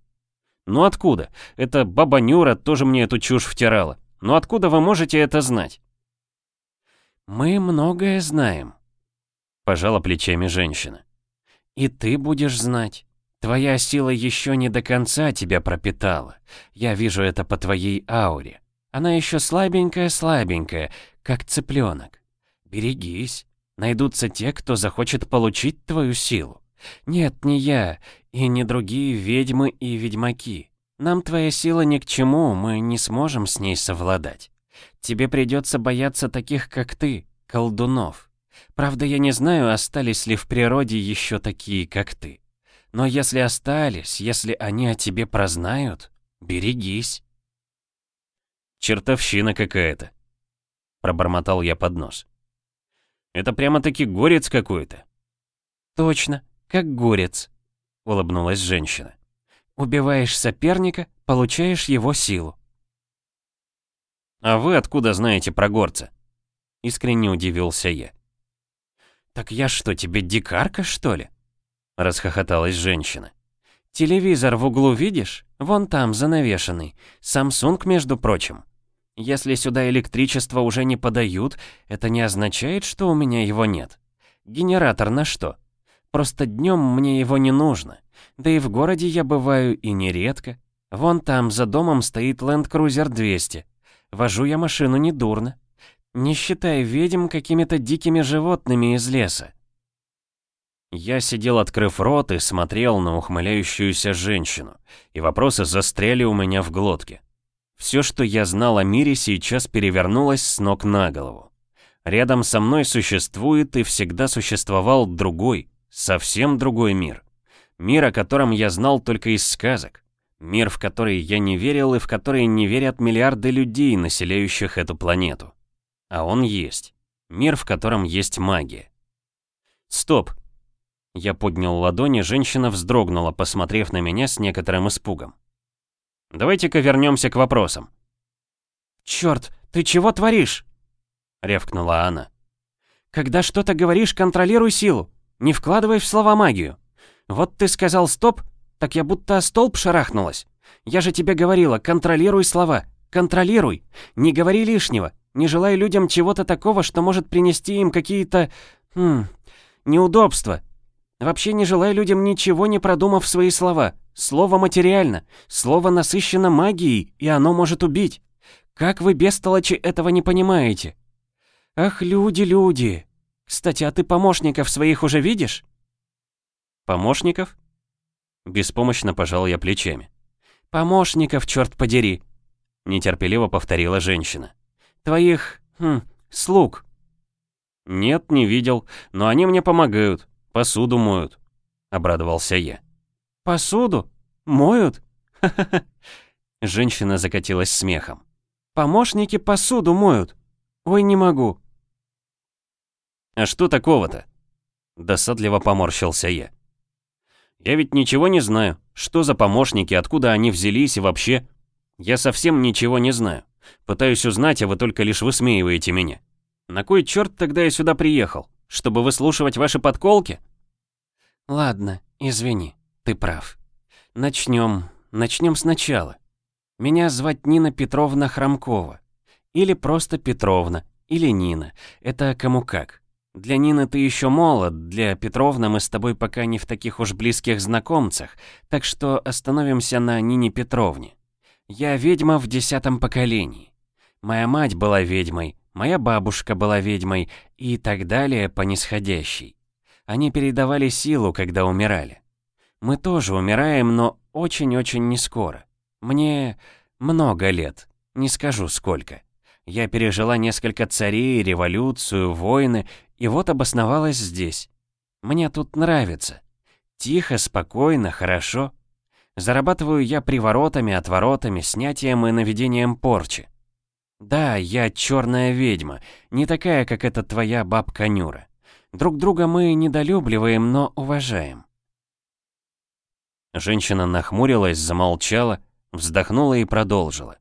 «Ну откуда? Это баба Нюра тоже мне эту чушь втирала. Но откуда вы можете это знать?» «Мы многое знаем», — пожала плечами женщина. «И ты будешь знать. Твоя сила еще не до конца тебя пропитала. Я вижу это по твоей ауре. Она еще слабенькая-слабенькая, как цыпленок. Берегись. Найдутся те, кто захочет получить твою силу. Нет, не я, и не другие ведьмы и ведьмаки. Нам твоя сила ни к чему, мы не сможем с ней совладать. Тебе придется бояться таких, как ты, колдунов. Правда, я не знаю, остались ли в природе еще такие, как ты. Но если остались, если они о тебе прознают, берегись. Чертовщина какая-то. Пробормотал я под нос. Это прямо-таки горец какой-то. Точно, как горец, улыбнулась женщина. Убиваешь соперника, получаешь его силу. А вы откуда знаете про горца? Искренне удивился я. «Так я что, тебе дикарка, что ли?» Расхохоталась женщина. «Телевизор в углу видишь? Вон там, занавешенный. Samsung, между прочим. Если сюда электричество уже не подают, это не означает, что у меня его нет. Генератор на что? Просто днем мне его не нужно. Да и в городе я бываю и нередко. Вон там, за домом, стоит Land Cruiser 200. Вожу я машину недурно. Не считай ведьм какими-то дикими животными из леса. Я сидел, открыв рот, и смотрел на ухмыляющуюся женщину, и вопросы застряли у меня в глотке. Все, что я знал о мире, сейчас перевернулось с ног на голову. Рядом со мной существует и всегда существовал другой, совсем другой мир. Мир, о котором я знал только из сказок. Мир, в который я не верил и в который не верят миллиарды людей, населяющих эту планету. А он есть. Мир, в котором есть магия. Стоп. Я поднял ладони, женщина вздрогнула, посмотрев на меня с некоторым испугом. Давайте-ка вернемся к вопросам. «Черт, ты чего творишь?» — рявкнула она. «Когда что-то говоришь, контролируй силу. Не вкладывай в слова магию. Вот ты сказал «стоп», так я будто о столб шарахнулась. Я же тебе говорила, контролируй слова. Контролируй. Не говори лишнего. Не желай людям чего-то такого, что может принести им какие-то... Хм, неудобства. Вообще не желай людям ничего, не продумав свои слова. Слово материально. Слово насыщено магией, и оно может убить. Как вы, бестолочи, этого не понимаете? Ах, люди, люди. Кстати, а ты помощников своих уже видишь? Помощников? Беспомощно пожал я плечами. «Помощников, черт подери!» Нетерпеливо повторила женщина. «Твоих... Хм, слуг». «Нет, не видел, но они мне помогают, посуду моют», — обрадовался я. «Посуду? Моют? Ха-ха-ха!» Женщина закатилась смехом. «Помощники посуду моют? Ой, не могу». «А что такого-то?» Досадливо поморщился я. Я ведь ничего не знаю. Что за помощники, откуда они взялись и вообще? Я совсем ничего не знаю. Пытаюсь узнать, а вы только лишь высмеиваете меня. На кой черт тогда я сюда приехал? Чтобы выслушивать ваши подколки? Ладно, извини, ты прав. Начнем, начнем сначала. Меня звать Нина Петровна Хромкова. Или просто Петровна, или Нина. Это кому как. Для Нины ты еще молод, для Петровны мы с тобой пока не в таких уж близких знакомцах, так что остановимся на Нине Петровне. Я ведьма в десятом поколении. Моя мать была ведьмой, моя бабушка была ведьмой и так далее по нисходящей. Они передавали силу, когда умирали. Мы тоже умираем, но очень-очень не скоро. Мне много лет, не скажу сколько. Я пережила несколько царей, революцию, войны и вот обосновалась здесь. Мне тут нравится. Тихо, спокойно, хорошо. Зарабатываю я приворотами, отворотами, снятием и наведением порчи. Да, я черная ведьма, не такая, как эта твоя бабка Нюра. Друг друга мы недолюбливаем, но уважаем. Женщина нахмурилась, замолчала, вздохнула и продолжила.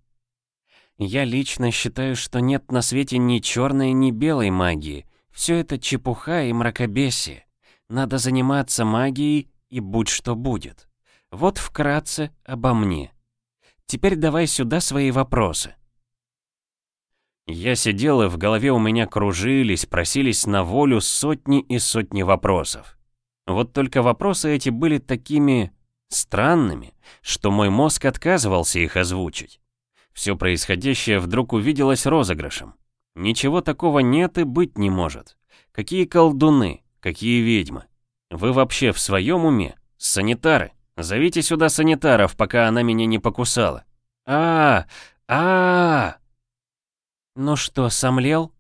Я лично считаю, что нет на свете ни черной, ни белой магии, все это чепуха и мракобесие. Надо заниматься магией и будь что будет. Вот вкратце обо мне. Теперь давай сюда свои вопросы. Я сидел, и в голове у меня кружились, просились на волю сотни и сотни вопросов. Вот только вопросы эти были такими странными, что мой мозг отказывался их озвучить. Все происходящее вдруг увиделось розыгрышем. Ничего такого нет и быть не может. Какие колдуны, какие ведьмы. Вы вообще в своем уме? Санитары. Зовите сюда санитаров, пока она меня не покусала. А, а, -а, -а. Ну что, сомлел?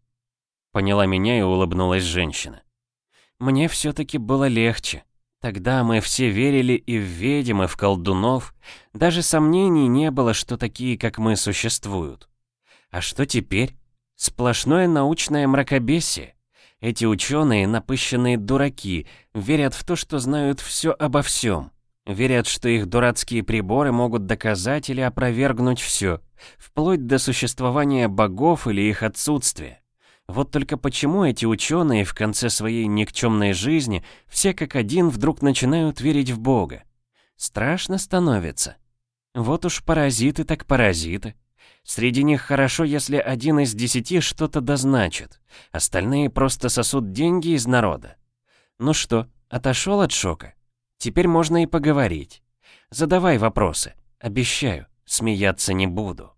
Поняла меня и улыбнулась женщина. Мне все-таки было легче. Тогда мы все верили и в ведьм, и в колдунов. Даже сомнений не было, что такие, как мы, существуют. А что теперь? Сплошное научное мракобесие. Эти ученые, напыщенные дураки, верят в то, что знают все обо всем. Верят, что их дурацкие приборы могут доказать или опровергнуть все, вплоть до существования богов или их отсутствия. Вот только почему эти ученые в конце своей никчемной жизни все как один вдруг начинают верить в Бога? Страшно становится. Вот уж паразиты так паразиты. Среди них хорошо, если один из десяти что-то дозначит. Остальные просто сосут деньги из народа. Ну что, отошел от шока? Теперь можно и поговорить. Задавай вопросы. Обещаю, смеяться не буду.